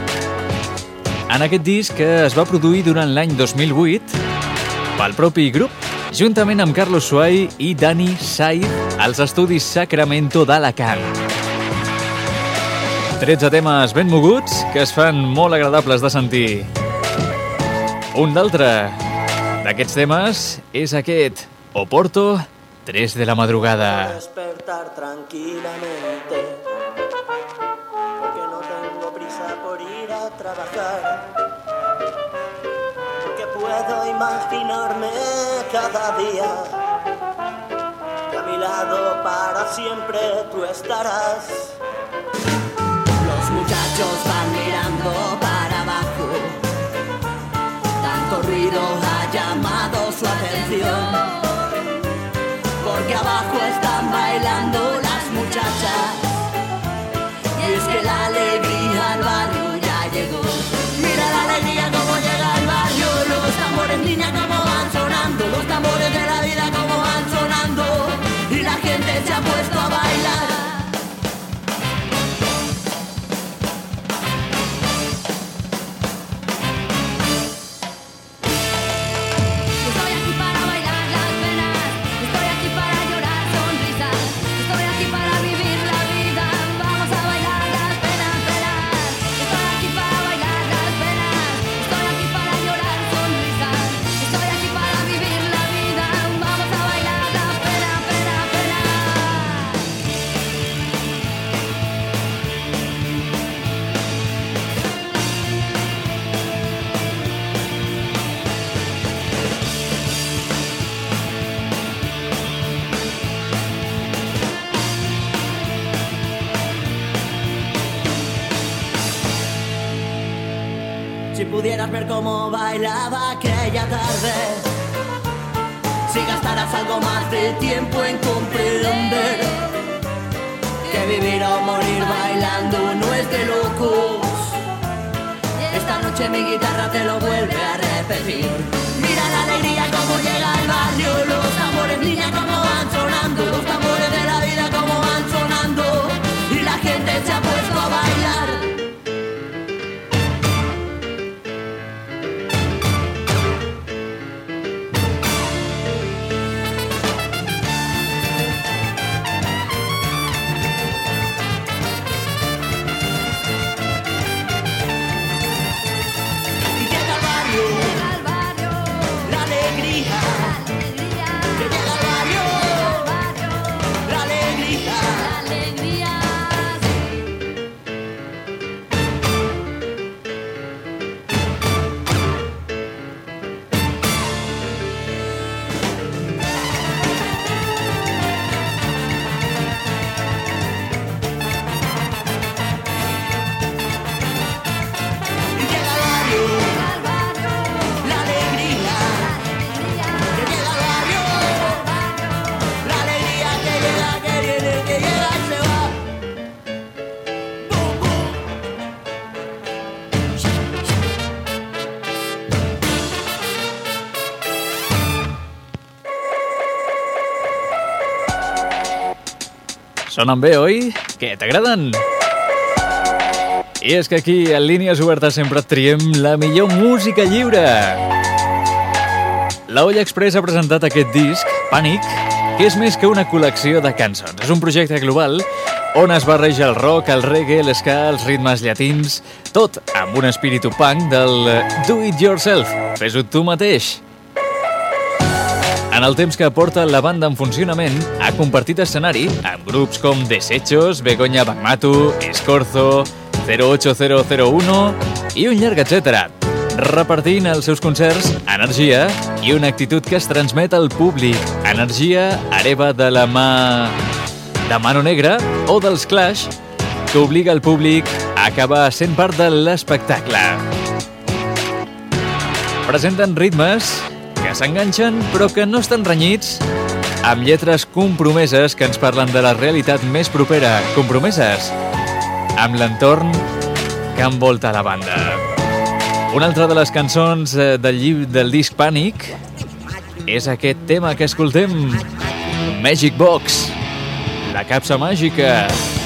en aquest disc que es va produir durant l'any 2008 pel propi grup, juntament amb Carlos Suai i Dani Saiz als estudis Sacramento d'Alacant. 13 temes ben moguts que es fan molt agradables de sentir. Un d'altre d'aquests temes és aquest, Oporto, 3 de la madrugada. despertar tranquilamente. Porque no tengo prisa por ir a trabajar. Porque puedo imaginarme cada día que a mi lado para siempre tú estarás. Muchachos van mirando para abajo. Tanto ruido ha llamado su atención. Ver cómo bailaba aquella tarde, si gastaras algo más de tiempo en comprender que vivir o morir bailando no es de locos. Esta noche mi guitarra te lo vuelve a repetir. Mira la alegría como llega al barrio, los tambores niña como van sonando, los tambores de la vida como van sonando y la gente se ha Sonen bé, oi? Què, t'agraden? I és que aquí, a Línies Obertes, sempre triem la millor música lliure. La Olla Express ha presentat aquest disc, Pànic, que és més que una col·lecció de cançons. És un projecte global on es barreja el rock, el reggae, l'esca, els ritmes llatins, tot amb un espíritu punk del do it yourself, fes-ho tu mateix. En el temps que porta la banda en funcionament, ha compartit escenari amb grups com Desechos, Begoña Bagmatu, Escorzo, 08001 i un llarg etcètera, repartint als seus concerts energia i una actitud que es transmet al públic. Energia hereva de la mà de Mano Negra o dels Clash, que obliga el públic a acabar sent part de l'espectacle. Presenten ritmes s'enganxen però que no estan renyits amb lletres compromeses que ens parlen de la realitat més propera, compromeses amb l'entorn que envolta la banda. Una altra de les cançons eh, del, llib del disc Pànic és aquest tema que escoltem, Magic Box, la capsa màgica. You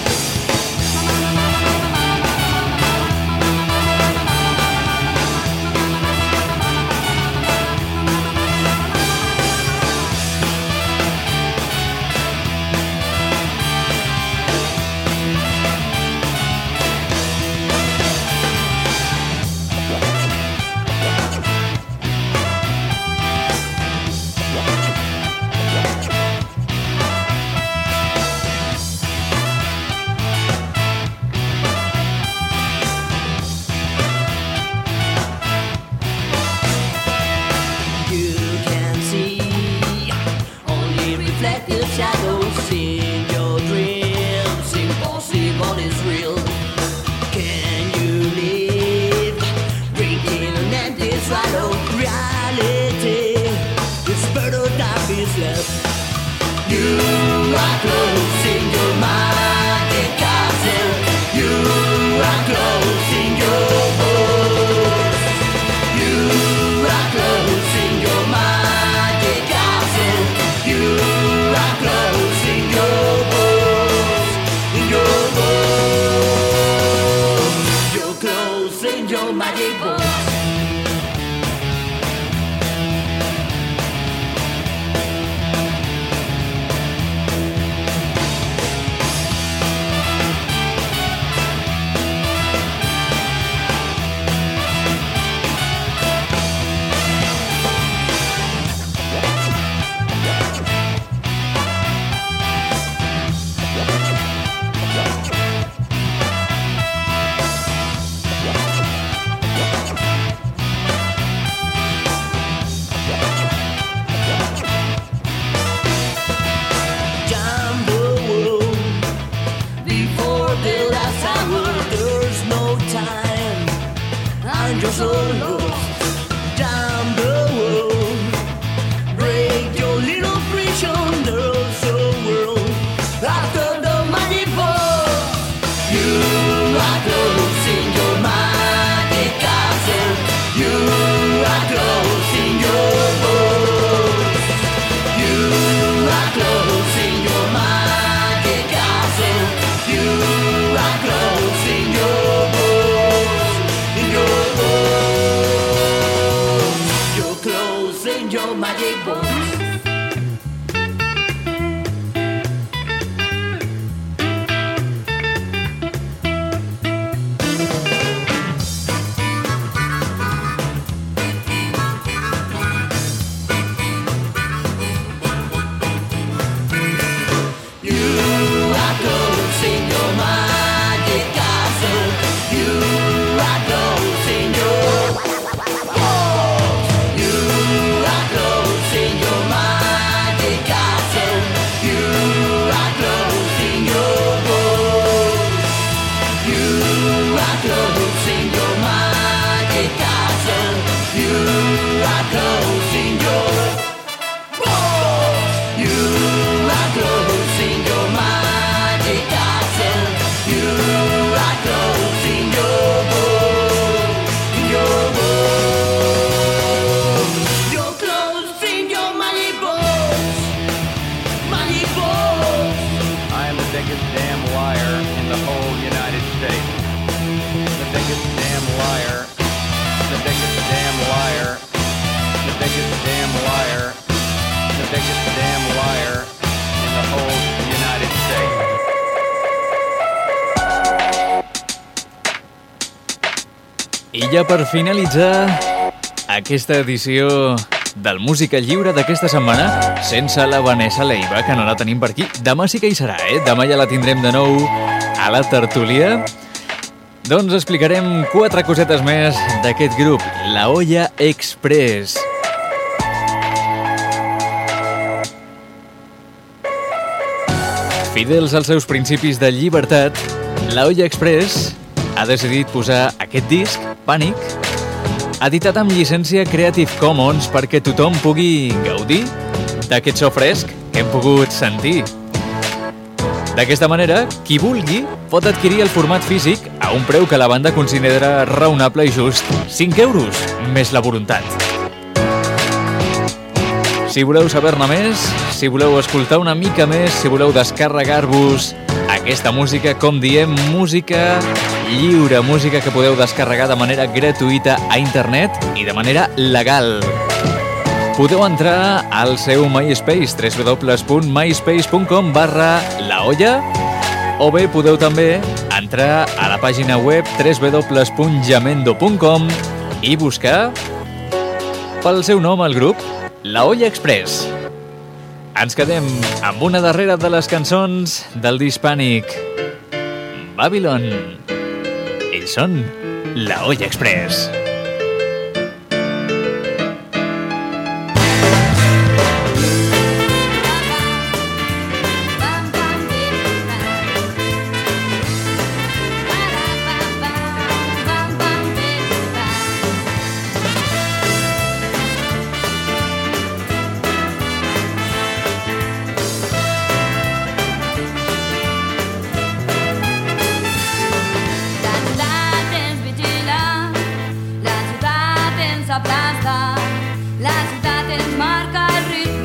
ja per finalitzar aquesta edició del Música Lliure d'aquesta setmana, sense la Vanessa Leiva, que no la tenim per aquí. Demà sí que hi serà, eh? Demà ja la tindrem de nou a la tertúlia. Doncs explicarem quatre cosetes més d'aquest grup, La Olla Express. Fidels als seus principis de llibertat, La Olla Express ha decidit posar aquest disc, Pànic, editat amb llicència Creative Commons perquè tothom pugui gaudir d'aquest so fresc que hem pogut sentir. D'aquesta manera, qui vulgui pot adquirir el format físic a un preu que la banda considera raonable i just, 5 euros, més la voluntat. Si voleu saber-ne més, si voleu escoltar una mica més, si voleu descarregar-vos aquesta música, com diem, música lliure, música que podeu descarregar de manera gratuïta a internet i de manera legal. Podeu entrar al seu MySpace, www.myspace.com barra laolla, o bé podeu també entrar a la pàgina web www.jamendo.com i buscar pel seu nom al grup La Olla Express. Ens quedem amb una darrera de les cançons del Dispànic. Babylon. Ells són La Olla Express. La ciutat ens marca el ritme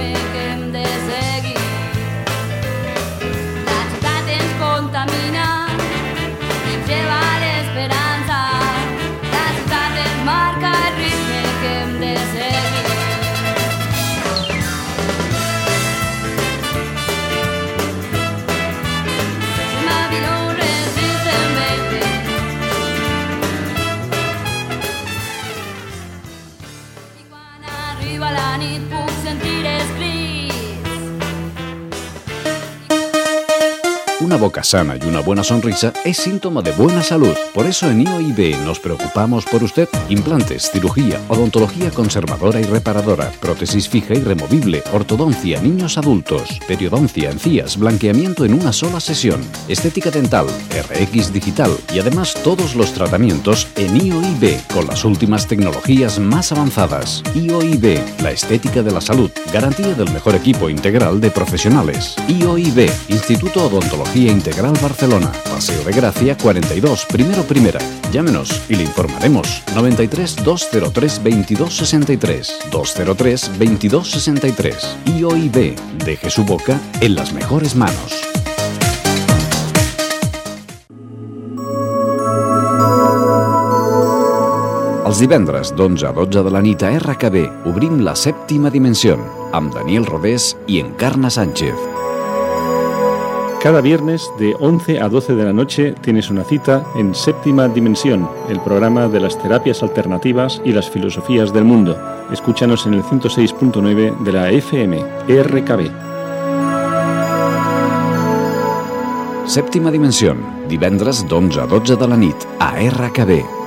Una boca sana y una buena sonrisa es síntoma de buena salud. Por eso en IOIB nos preocupamos por usted. Implantes, cirugía, odontología conservadora y reparadora, prótesis fija y removible, ortodoncia, niños adultos, periodoncia, encías, blanqueamiento en una sola sesión, estética dental, RX digital y además todos los tratamientos en IOIB con las últimas tecnologías más avanzadas. IOIB, la estética de la salud, garantía del mejor equipo integral de profesionales. IOIB, Instituto Odontología Integral Barcelona, Paseo de Gracia 42, primero primera. Llámenos y le informaremos. 93 203 2263 203 2263. IOIB, deje su boca en las mejores manos. Els divendres d'11 a 12 de la nit a RKB obrim la sèptima dimensió amb Daniel Rodés i Encarna Sánchez. Cada viernes de 11 a 12 de la noche tienes una cita en Séptima Dimensión, el programa de las terapias alternativas y las filosofías del mundo. Escúchanos en el 106.9 de la FM, RKB. Sèptima dimensió, divendres d'11 a 12 de la nit a RKB.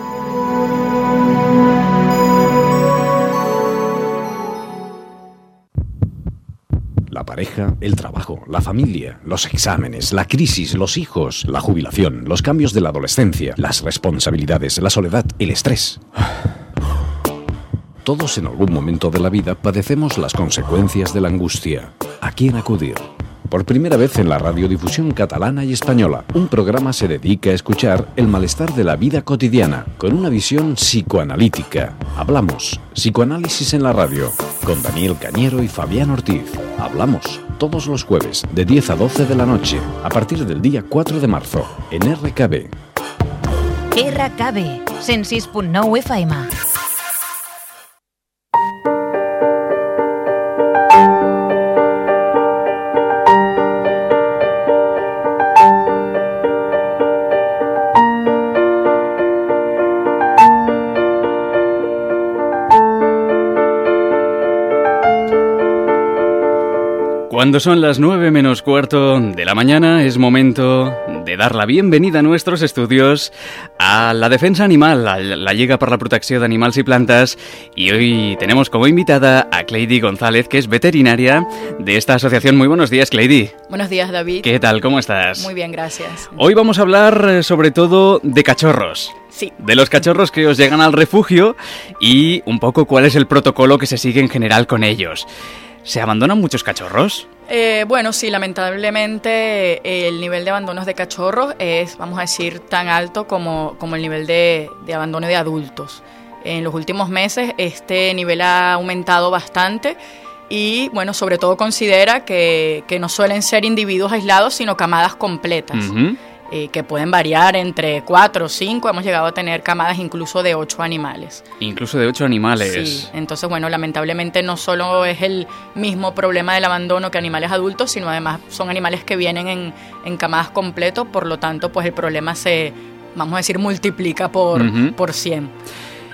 Pareja, el trabajo, la familia, los exámenes, la crisis, los hijos, la jubilación, los cambios de la adolescencia, las responsabilidades, la soledad, el estrés. Todos en algún momento de la vida padecemos las consecuencias de la angustia. ¿A quién acudir? Por primera vez en la radiodifusión catalana y española, un programa se dedica a escuchar el malestar de la vida cotidiana con una visión psicoanalítica. Hablamos, psicoanálisis en la radio, con Daniel Cañero y Fabián Ortiz. Hablamos todos los jueves de 10 a 12 de la noche, a partir del día 4 de marzo, en RKB. RKB, 106.9 FM. Cuando son las 9 menos cuarto de la mañana es momento de dar la bienvenida a nuestros estudios a la defensa animal, a la Lliga per la Protecció d'Animals y Plantas y hoy tenemos como invitada a Cleidy González, que es veterinaria de esta asociación. Muy buenos días, Cleidy. Buenos días, David. ¿Qué tal? ¿Cómo estás? Muy bien, gracias. Hoy vamos a hablar eh, sobre todo de cachorros. Sí. De los cachorros que os llegan al refugio y un poco cuál es el protocolo que se sigue en general con ellos. ¿Se abandonan muchos cachorros? Eh, bueno, sí, lamentablemente eh, el nivel de abandonos de cachorros es, vamos a decir, tan alto como, como el nivel de, de abandono de adultos. En los últimos meses este nivel ha aumentado bastante y, bueno, sobre todo considera que, que no suelen ser individuos aislados, sino camadas completas. Ujú. Eh, que pueden variar entre 4 o 5, hemos llegado a tener camadas incluso de 8 animales. Incluso de ocho animales. Sí, entonces bueno, lamentablemente no solo es el mismo problema del abandono que animales adultos, sino además son animales que vienen en, en camadas completos, por lo tanto pues el problema se, vamos a decir, multiplica por, Ujú. por 100.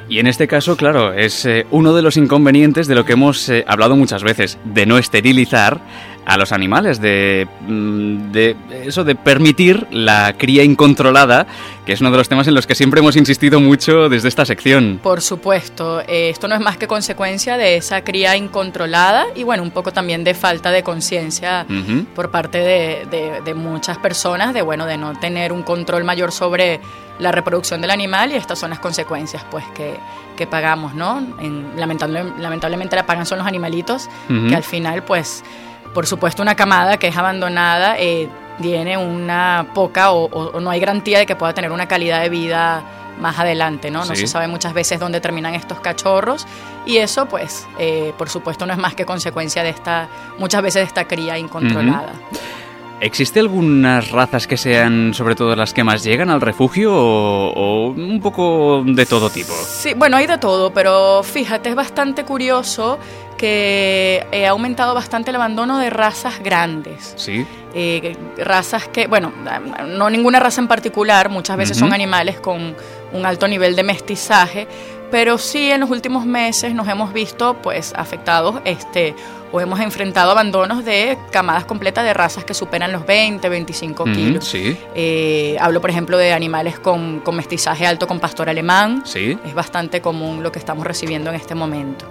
Y en este caso, claro, es eh, uno de los inconvenientes de lo que hemos eh, hablado muchas veces, de no esterilizar a los animales, de, mm, de eso de permitir la cría incontrolada, que es uno de los temas en los que siempre hemos insistido mucho desde esta sección. Por supuesto, eh, esto no es más que consecuencia de esa cría incontrolada y bueno, un poco también de falta de conciencia Ujú. por parte de, de- de muchas personas de bueno de no tener un control mayor sobre la reproducción del animal y estas son las consecuencias pues que, que pagamos, ¿no? En- lamentable- lamentablemente la pagan son los animalitos Ujú. que al final pues por supuesto una camada que es abandonada eh, tiene una poca o, o- o no hay garantía de que pueda tener una calidad de vida más adelante, ¿no? No Sí. se sabe muchas veces dónde terminan estos cachorros y eso, pues, eh, por supuesto, no es más que consecuencia de esta, muchas veces de esta cría incontrolada. ¿Existe algunas razas que sean sobre todo las que más llegan al refugio o, o un poco de todo tipo? Sí, bueno, hay de todo, pero fíjate, es bastante curioso que eh, ha aumentado bastante el abandono de razas grandes. Sí. Eh, razas que, bueno, no ninguna raza en particular, muchas veces son animales con un alto nivel de mestizaje, pero sí en los últimos meses nos hemos visto pues afectados este o hemos enfrentado abandonos de camadas completas de razas que superan los 20, 25 Ujú, kilos. Sí, Eh, hablo, por ejemplo, de animales con, con mestizaje alto con pastor alemán. sí. Es bastante común lo que estamos recibiendo en este momento.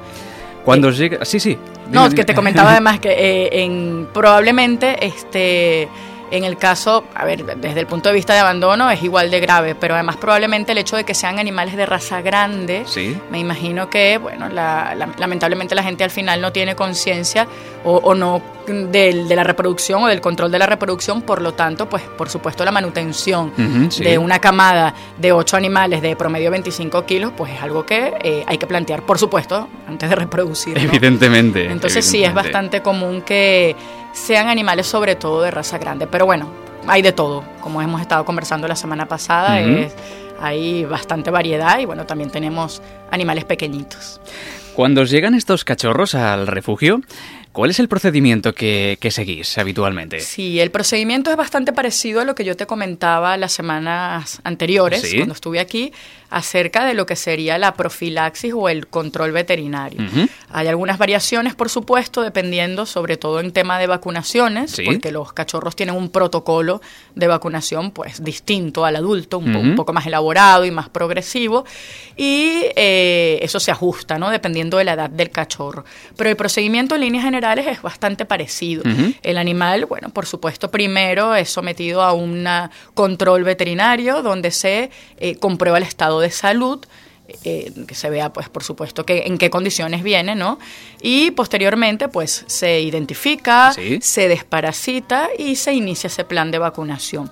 Cuando os llega... Sí, sí. No, dime, es que te comentaba <laughs> además que eh, en, probablemente este, en el caso, a ver, desde el punto de vista de abandono es igual de grave, pero además probablemente el hecho de que sean animales de raza grande, Sí. me imagino que, bueno, la- la- lamentablemente la gente al final no tiene conciencia o, o no del- de la reproducción o del control de la reproducción, por lo tanto, pues por supuesto la manutención sí. de una camada de ocho animales de promedio 25 kilos, pues es algo que eh, hay que plantear, por supuesto, antes de reproducir. ¿no? Evidentemente. Entonces sí, es bastante común que sean animales sobre todo de raza grande. Pero bueno, hay de todo. Como hemos estado conversando la semana pasada, es- hay bastante variedad y bueno, también tenemos animales pequeñitos. Cuando llegan estos cachorros al refugio, ¿cuál es el procedimiento que, que seguís habitualmente? Sí, el procedimiento es bastante parecido a lo que yo te comentaba las semanas anteriores, Sí. cuando estuve aquí, acerca de lo que sería la profilaxis o el control veterinario. Hay algunas variaciones, por supuesto, dependiendo sobre todo en tema de vacunaciones, Sí. porque los cachorros tienen un protocolo de vacunación pues distinto al adulto, un, po- un Ujú. poco más elaborado y más progresivo, y eh, eso se ajusta, ¿no? Dependiendo de la edad del cachorro. Pero el procedimiento en líneas generales es bastante parecido. El animal, bueno, por supuesto, primero es sometido a un control veterinario donde se eh, comprueba el estado de salud. eh, que se vea, pues, por supuesto, que en qué condiciones viene, ¿no? Y posteriormente, pues, se identifica, Sí. se desparasita y se inicia ese plan de vacunación.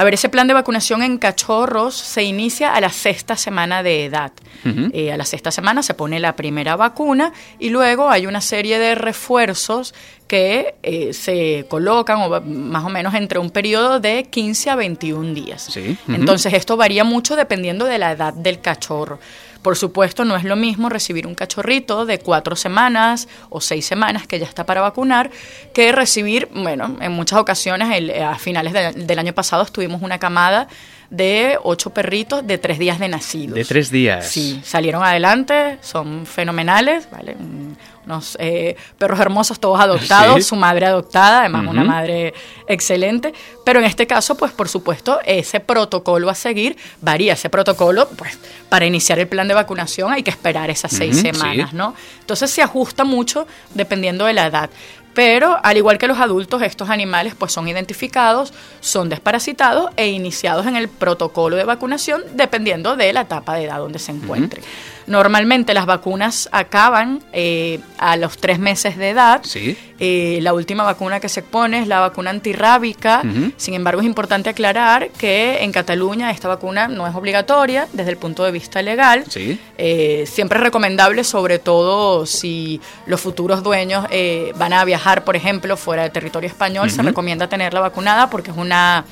A ver, ese plan de vacunación en cachorros se inicia a la sexta semana de edad. Eh, a la sexta semana se pone la primera vacuna y luego hay una serie de refuerzos que eh, se colocan o más o menos entre un periodo de 15 a 21 días. Sí. Entonces esto varía mucho dependiendo de la edad del cachorro. Por supuesto, no es lo mismo recibir un cachorrito de cuatro semanas o seis semanas que ya está para vacunar que recibir, bueno, en muchas ocasiones, el- a finales de- del año pasado tuvimos una camada de ocho perritos de tres días de nacidos. De tres días. Sí, salieron adelante, son fenomenales, ¿vale? Un- Unos eh, perros hermosos, todos adoptados, Sí. su madre adoptada, además una madre excelente. Pero en este caso, pues por supuesto, ese protocolo a seguir varía. Ese protocolo, pues para iniciar el plan de vacunación hay que esperar esas seis semanas, sí. ¿no? Entonces se ajusta mucho dependiendo de la edad. Pero al igual que los adultos, estos animales pues son identificados, son desparasitados e iniciados en el protocolo de vacunación dependiendo de la etapa de edad donde se encuentren. Normalmente las vacunas acaban eh, a los tres meses de edad. Sí. Eh, la última vacuna que se pone es la vacuna antirrábica. Sin embargo, es importante aclarar que en Cataluña esta vacuna no es obligatoria desde el punto de vista legal. Sí. Eh, siempre es recomendable, sobre todo si los futuros dueños van a viajar, por ejemplo, fuera del territorio español, se recomienda tenerla vacunada porque es una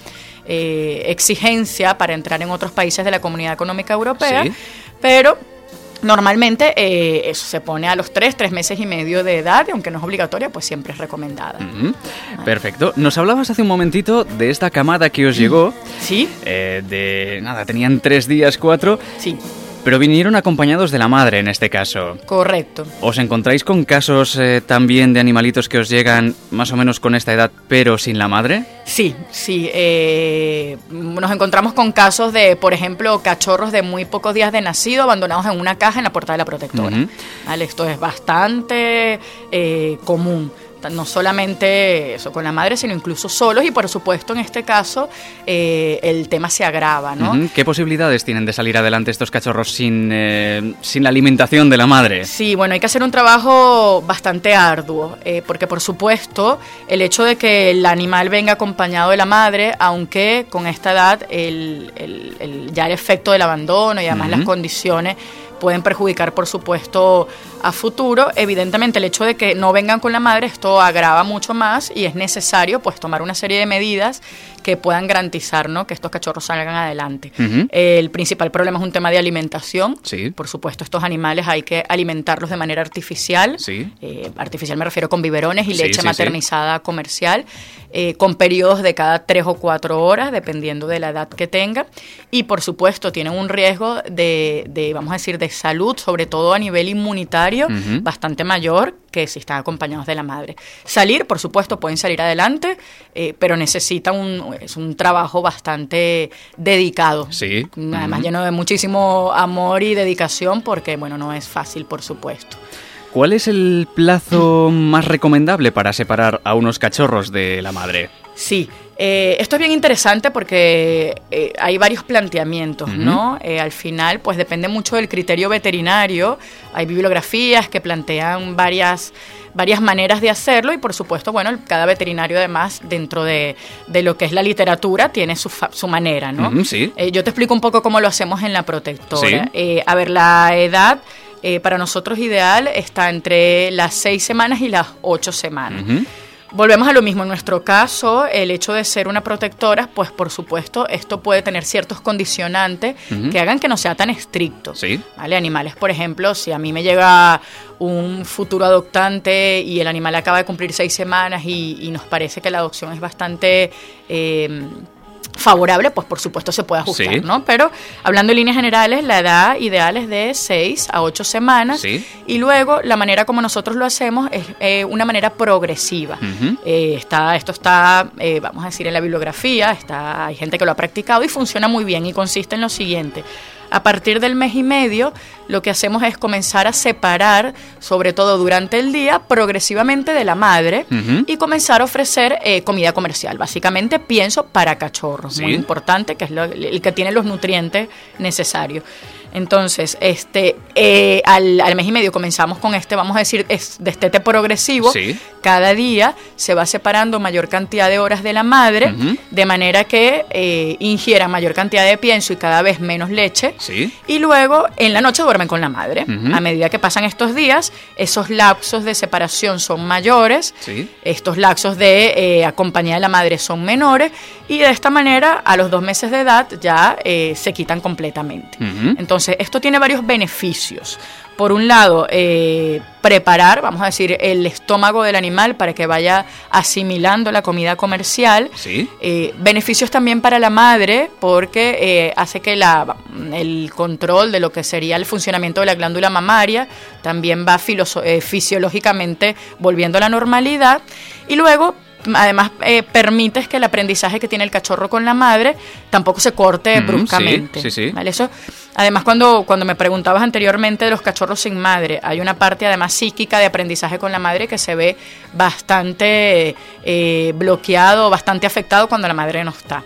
eh, exigencia para entrar en otros países de la Comunidad Económica Europea. Sí. Pero normalmente eh, eso se pone a los tres, tres meses y medio de edad, y aunque no es obligatoria, pues siempre es recomendada. Perfecto. Nos hablabas hace un momentito de esta camada que os llegó. Sí. Eh, de nada, tenían tres días, cuatro. Sí. Pero vinieron acompañados de la madre en este caso. Correcto. ¿Os encontráis con casos eh, también de animalitos que os llegan más o menos con esta edad, pero sin la madre? Sí, sí. eh, nos encontramos con casos de, por ejemplo, cachorros de muy pocos días de nacido abandonados en una caja en la puerta de la protectora. ¿Vale? Esto es bastante eh, común. No solamente eso con la madre, sino incluso solos y por supuesto en este caso eh, el tema se agrava, ¿no? ¿Qué posibilidades tienen de salir adelante estos cachorros sin, eh, sin la alimentación de la madre? Sí, bueno, hay que hacer un trabajo bastante arduo, eh, porque por supuesto el hecho de que el animal venga acompañado de la madre, aunque con esta edad el, el- el- ya el efecto del abandono y además las condiciones pueden perjudicar, por supuesto, a futuro. Evidentemente, el hecho de que no vengan con la madre, esto agrava mucho más y es necesario, pues, tomar una serie de medidas que puedan garantizar, ¿no? que estos cachorros salgan adelante. El principal problema es un tema de alimentación. Sí. Por supuesto, estos animales hay que alimentarlos de manera artificial. Sí. Eh, artificial me refiero con biberones y Sí, leche maternizada comercial, eh, con periodos de cada tres o cuatro horas, dependiendo de la edad que tenga. Y por supuesto, tienen un riesgo de, de, vamos a decir, de salud, sobre todo a nivel inmunitario, Bastante mayor que si están acompañados de la madre. Salir, por supuesto, pueden salir adelante, eh, pero necesita un, es un trabajo bastante dedicado. Sí. Además, Ujú. lleno de muchísimo amor y dedicación, porque, bueno, no es fácil, por supuesto. ¿Cuál es el plazo más recomendable para separar a unos cachorros de la madre? Sí, eh, esto es bien interesante porque eh, hay varios planteamientos. ¿no? Eh, al final, pues depende mucho del criterio veterinario. Hay bibliografías que plantean varias, varias maneras de hacerlo y, por supuesto, bueno, cada veterinario además, dentro de, de lo que es la literatura, tiene su, su manera, ¿no? Sí. Yo te explico un poco cómo lo hacemos en la protectora. Sí. A ver, la edad para nosotros ideal está entre las seis semanas y las ocho semanas. Ujú. Volvemos a lo mismo. En nuestro caso, el hecho de ser una protectora, pues por supuesto, esto puede tener ciertos condicionantes que hagan que no sea tan estricto. Sí. ¿Vale? Animales, por ejemplo, si a mí me llega un futuro adoptante y el animal acaba de cumplir seis semanas y, y nos parece que la adopción es bastante eh, favorable, pues por supuesto se puede ajustar, Sí. ¿no? Pero hablando en líneas generales, la edad ideal es de 6 a 8 semanas Sí. y luego la manera como nosotros lo hacemos es eh, una manera progresiva. Eh, está, esto está, eh, vamos a decir, en la bibliografía, está, hay gente que lo ha practicado y funciona muy bien y consiste en lo siguiente. A partir del mes y medio, lo que hacemos es comenzar a separar, sobre todo durante el día, progresivamente de la madre y comenzar a ofrecer eh, comida comercial. Básicamente, pienso para cachorros, Sí. muy importante, que es lo- el que tiene los nutrientes necesarios. Entonces, este, eh, al, al mes y medio comenzamos con este, vamos a decir, es destete progresivo. Sí. Cada día se va separando mayor cantidad de horas de la madre, de manera que eh, ingiera mayor cantidad de pienso y cada vez menos leche. Sí. Y luego en la noche duermen con la madre. A medida que pasan estos días, esos lapsos de separación son mayores, Sí. estos lapsos de eh, acompañar de la madre son menores y de esta manera a los dos meses de edad ya eh, se quitan completamente. Entonces, esto tiene varios beneficios. Por un lado, eh, preparar, vamos a decir, el estómago del animal para que vaya asimilando la comida comercial. Sí. Eh, beneficios también para la madre porque hace que la, el control de lo que sería el funcionamiento de la glándula mamaria también va fisiológicamente volviendo a la normalidad. Y luego además eh, permites que el aprendizaje que tiene el cachorro con la madre tampoco se corte bruscamente. sí, sí, sí. ¿vale? Eso, además, cuando, cuando me preguntabas anteriormente de los cachorros sin madre, hay una parte además psíquica de aprendizaje con la madre que se ve bastante eh, bloqueado, bastante afectado cuando la madre no está.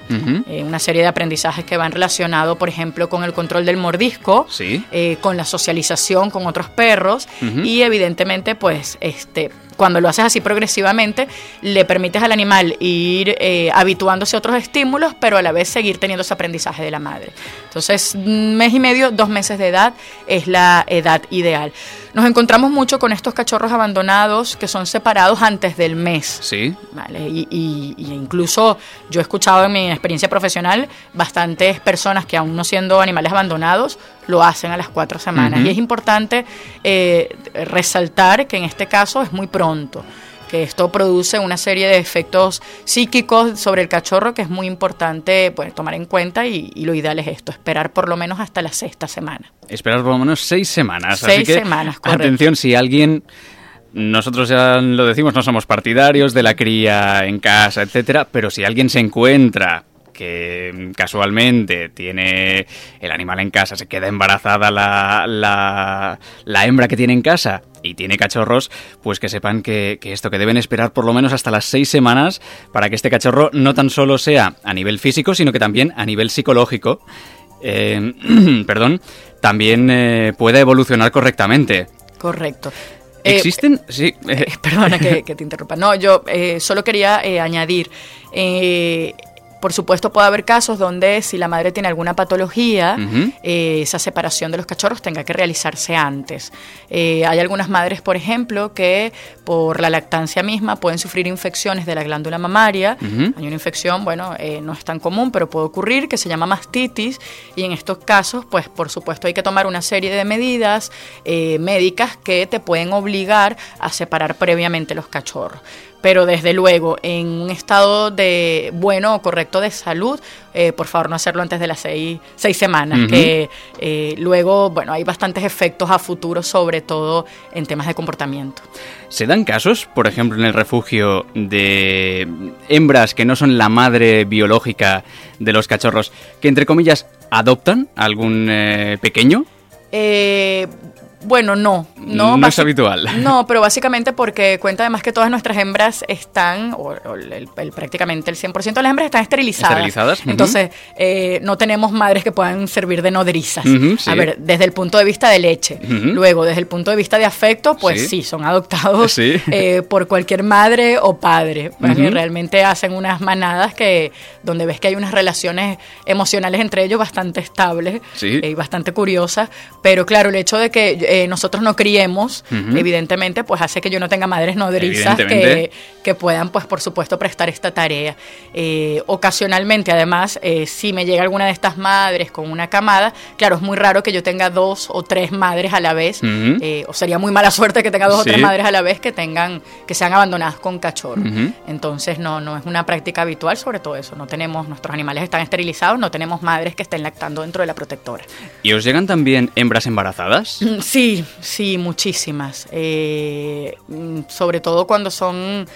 Eh, una serie de aprendizajes que van relacionados, por ejemplo, con el control del mordisco, Sí. eh, con la socialización con otros perros y evidentemente pues este cuando lo haces así progresivamente le permites al animal ir eh, habituándose a otros estímulos pero a la vez seguir teniendo ese aprendizaje de la madre. Entonces mes y medio dos meses de edad es la edad ideal nos encontramos mucho con estos cachorros abandonados que son separados antes del mes Sí. Vale, y, y- y incluso yo he escuchado en mi experiencia profesional bastantes personas que aún no siendo animales abandonados lo hacen a las cuatro semanas. Y es importante eh, resaltar que en este caso es muy pronto, que esto produce una serie de efectos psíquicos sobre el cachorro que es muy importante pues, tomar en cuenta y, y lo ideal es esto, esperar por lo menos hasta la sexta semana. Esperar por lo menos seis semanas. Así Seis que, semanas, correcto. Atención, si alguien. Nosotros ya lo decimos, no somos partidarios de la cría en casa, etcétera, pero si alguien se encuentra que casualmente tiene el animal en casa, se queda embarazada la, la, la hembra que tiene en casa y tiene cachorros, pues que sepan que, que esto, que deben esperar por lo menos hasta las seis semanas para que este cachorro no tan solo sea a nivel físico, sino que también a nivel psicológico, eh, <clears throat> perdón, también eh, pueda evolucionar correctamente. Correcto. Eh, ¿Existen? Sí. eh, Perdona que, que te interrumpa. No, yo eh, solo quería eh, añadir. Por supuesto, puede haber casos donde si la madre tiene alguna patología, eh, esa separación de los cachorros tenga que realizarse antes. Eh, hay algunas madres, por ejemplo, que por la lactancia misma pueden sufrir infecciones de la glándula mamaria. Hay una infección, bueno, eh, no es tan común, pero puede ocurrir, que se llama mastitis. Y en estos casos, pues por supuesto hay que tomar una serie de medidas médicas que te pueden obligar a separar previamente los cachorros. Pero desde luego, en un estado de bueno o correcto de salud, eh, por favor no hacerlo antes de las seis, seis semanas, que eh, luego, bueno, hay bastantes efectos a futuro, sobre todo en temas de comportamiento. ¿Se dan casos, por ejemplo, en el refugio de hembras que no son la madre biológica de los cachorros, que entre comillas adoptan algún eh, pequeño? Eh, bueno, no. No, No es habitual. <laughs> No, pero básicamente porque cuenta además que todas nuestras hembras están, o, o el- el- prácticamente el 100% de las hembras están esterilizadas. Esterilizadas, ujú. Entonces, eh, no tenemos madres que puedan servir de nodrizas. Sí. A ver, desde el punto de vista de leche. Luego, desde el punto de vista de afecto, pues Sí. sí, son adoptados Sí. eh, por cualquier madre o padre. Ujú. Realmente hacen unas manadas que donde ves que hay unas relaciones emocionales entre ellos bastante estables eh, y bastante curiosas. Pero claro, el hecho de que eh, nosotros no criemos, evidentemente, pues hace que yo no tenga madres nodrizas que, que puedan, pues por supuesto, prestar esta tarea. Eh, ocasionalmente, además, eh, si me llega alguna de estas madres con una camada, claro, es muy raro que yo tenga dos o tres madres a la vez, o sería muy mala <laughs> suerte que tenga dos o Sí. tres madres a la vez que tengan, que sean abandonadas con cachorros. Ujú. Entonces no, no es una práctica habitual, sobre todo eso. No tenemos, nuestros animales están esterilizados, no tenemos madres que estén lactando dentro de la protectora. ¿Y os llegan también hembras embarazadas? <laughs> Mm, Sí, sí, muchísimas. Eh, mm, sobre todo cuando son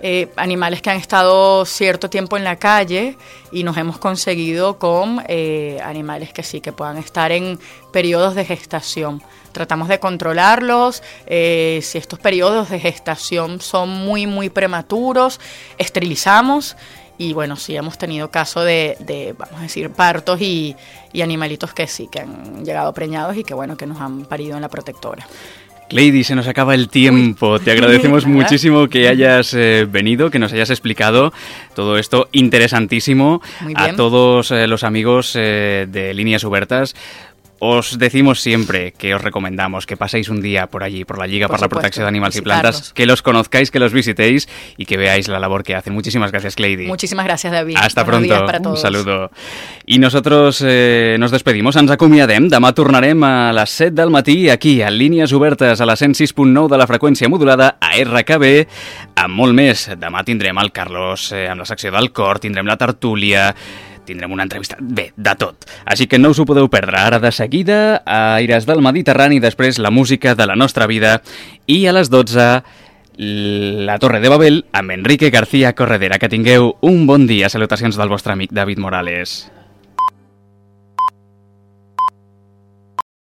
eh, animales que han estado cierto tiempo en la calle y nos hemos conseguido con eh, animales que sí, que puedan estar en periodos de gestación. Tratamos de controlarlos. si estos periodos de gestación son muy, muy prematuros, esterilizamos. Y bueno, sí hemos tenido caso de, de, vamos a decir, partos y, y animalitos que sí, que han llegado preñados y que bueno, que nos han parido en la protectora. Lady, se nos acaba el tiempo. Te agradecemos <laughs> muchísimo que hayas eh, venido, que nos hayas explicado todo esto interesantísimo. A todos eh, los amigos eh, de Líneas Ubertas. Os decimos siempre que os recomendamos que paséis un día por allí, por la Lliga Por para la supuesto, Protecció d'Animals y. Plantas, que los conozcáis, que los visitéis y que veáis la labor que hacen. Muchísimas gracias, Lady. Muchísimas gracias, David. Hasta Buenos pronto. para Un todos. saludo. I nosaltres eh, nos despedimos, ens acomiadem. Demà tornarem a les 7 del matí aquí, a Línies Obertes, a la 106.9 de la freqüència modulada, a RKB, amb molt més. Demà tindrem el Carlos eh, amb la secció del cor, tindrem la tertúlia, tindrem una entrevista, bé, de tot. Així que no us ho podeu perdre. Ara de seguida, a Aires del Mediterrani, després la música de la nostra vida i a les 12 la Torre de Babel amb Enrique García Corredera. Que tingueu un bon dia. Salutacions del vostre amic David Morales.